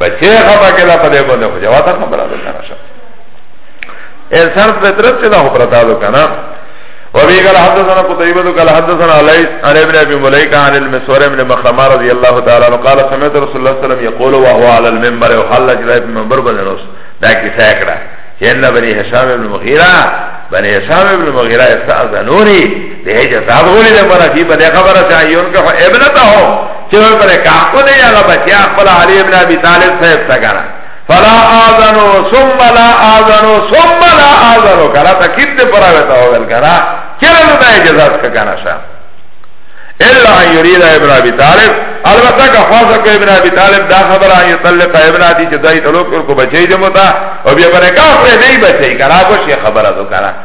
بچه خطا کلا پا ده بنده خو جواتا خبرا دو کنا شا انسان فطرت چه ده خبرا تا دو کنا وبه قال حدثنا قتيبة قال حدثنا علي عن ابن ابي مليكة عن المسور بن مخرمة رضي الله تعالى عنه قال سمعت رسول الله صلى الله عليه وسلم يقول وهو على المنبر وحل جلائب المنبر بن نص دا كسا اكرا ان بني هشام بن مغيرة بني هشام بن مغيرة استأذنوني ده جزاد غولی ده پر فی بده خبر سا یون که ابنتا ہو چوه پر کاکو ده یا بچیا خلا علی ابن ابی طالب صاحب تا کنا فلا آذنو ثم لا آذنو ثم لا آذنو کنا تا کت ده پر آویتا ہو گل کنا چرن ده جزاد که کنا شا الا ان یرید ابن ابی طالب البته که خاصه کو ابن ابی طالب دا خبر ان یطلق ابن ادی چې دای طلوق کو بچی دمو تا او بیا پر کافر نه بچی کرا کو شی خبره دو کرا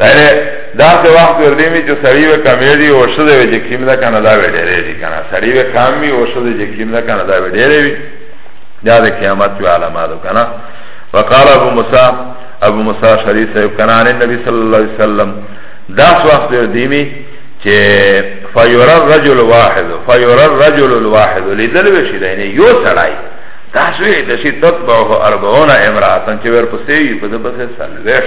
یعنی دا سه وخت وردی می چې سړی و کمیری او شده وی چې کیم دا کنه دا وی ډیره دی کنه سړی و کم می او شده چې کیم دا کنه دا وی ډیره وی دا د قیامت و علامات کنه وقال ابو موسی ابو موسی شری صاحب کنه ان نبی صلی الله علیه وسلم دا سه وخت وردی می چې فیور الرجل واحد فیور الرجل الواحد لیدل وشی دا یعنی یو سړی تاسو یې د شي تطبعه 40 امراتن چې ورپسې په دغه سره سلويش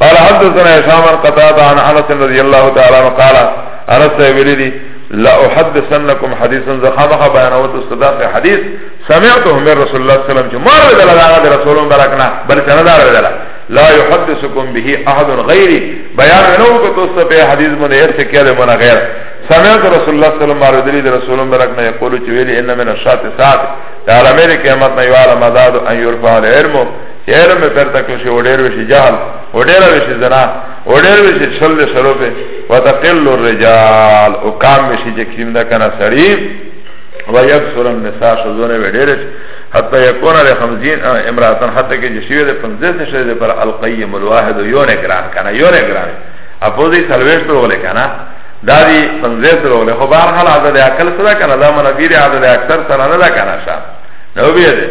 قال حدثنا هشام عن قتادة عن انس رضي الله تعالى عنه قال انس ویلی دی لا احدثنكم حديثا زخامخ بيانوت استداف حديث سمعته من رسول الله صلى الله عليه وسلم جو مار بدلا داغا رسول برکنا بل سندار بدلا لا يحدثكم به احد غيري بيان نو کو تو سب حدیث من ایس سے کیا دے منا غیر سمعت رسول الله صلی اللہ علیہ وسلم رسول برک نے یقول چویلی ان من الشات ساعت تعالی میرے قیامت میں یعلم عدد ان يرفع العلم علم پرتا کلشی و دیر وشی جهل و دیر وشی زنا و دیر وشی شل شروف و تقل الرجال و کام وشی جکیم دا کنا سری و یکسر النساء شزونه و دیر وشی حتی یکون علی خمزین امراتن حتی که جشیوه ده پنزیس نشه ده پر القیم الواحد و یون اگران کنا یون اگران اپوزی سلویش پر غلی کنا دا دی پنزیس پر غلی خو بارحال عدد اکل سدا کنا دا منبیر عدد اکثر سنانه دا کنا شا نو بیده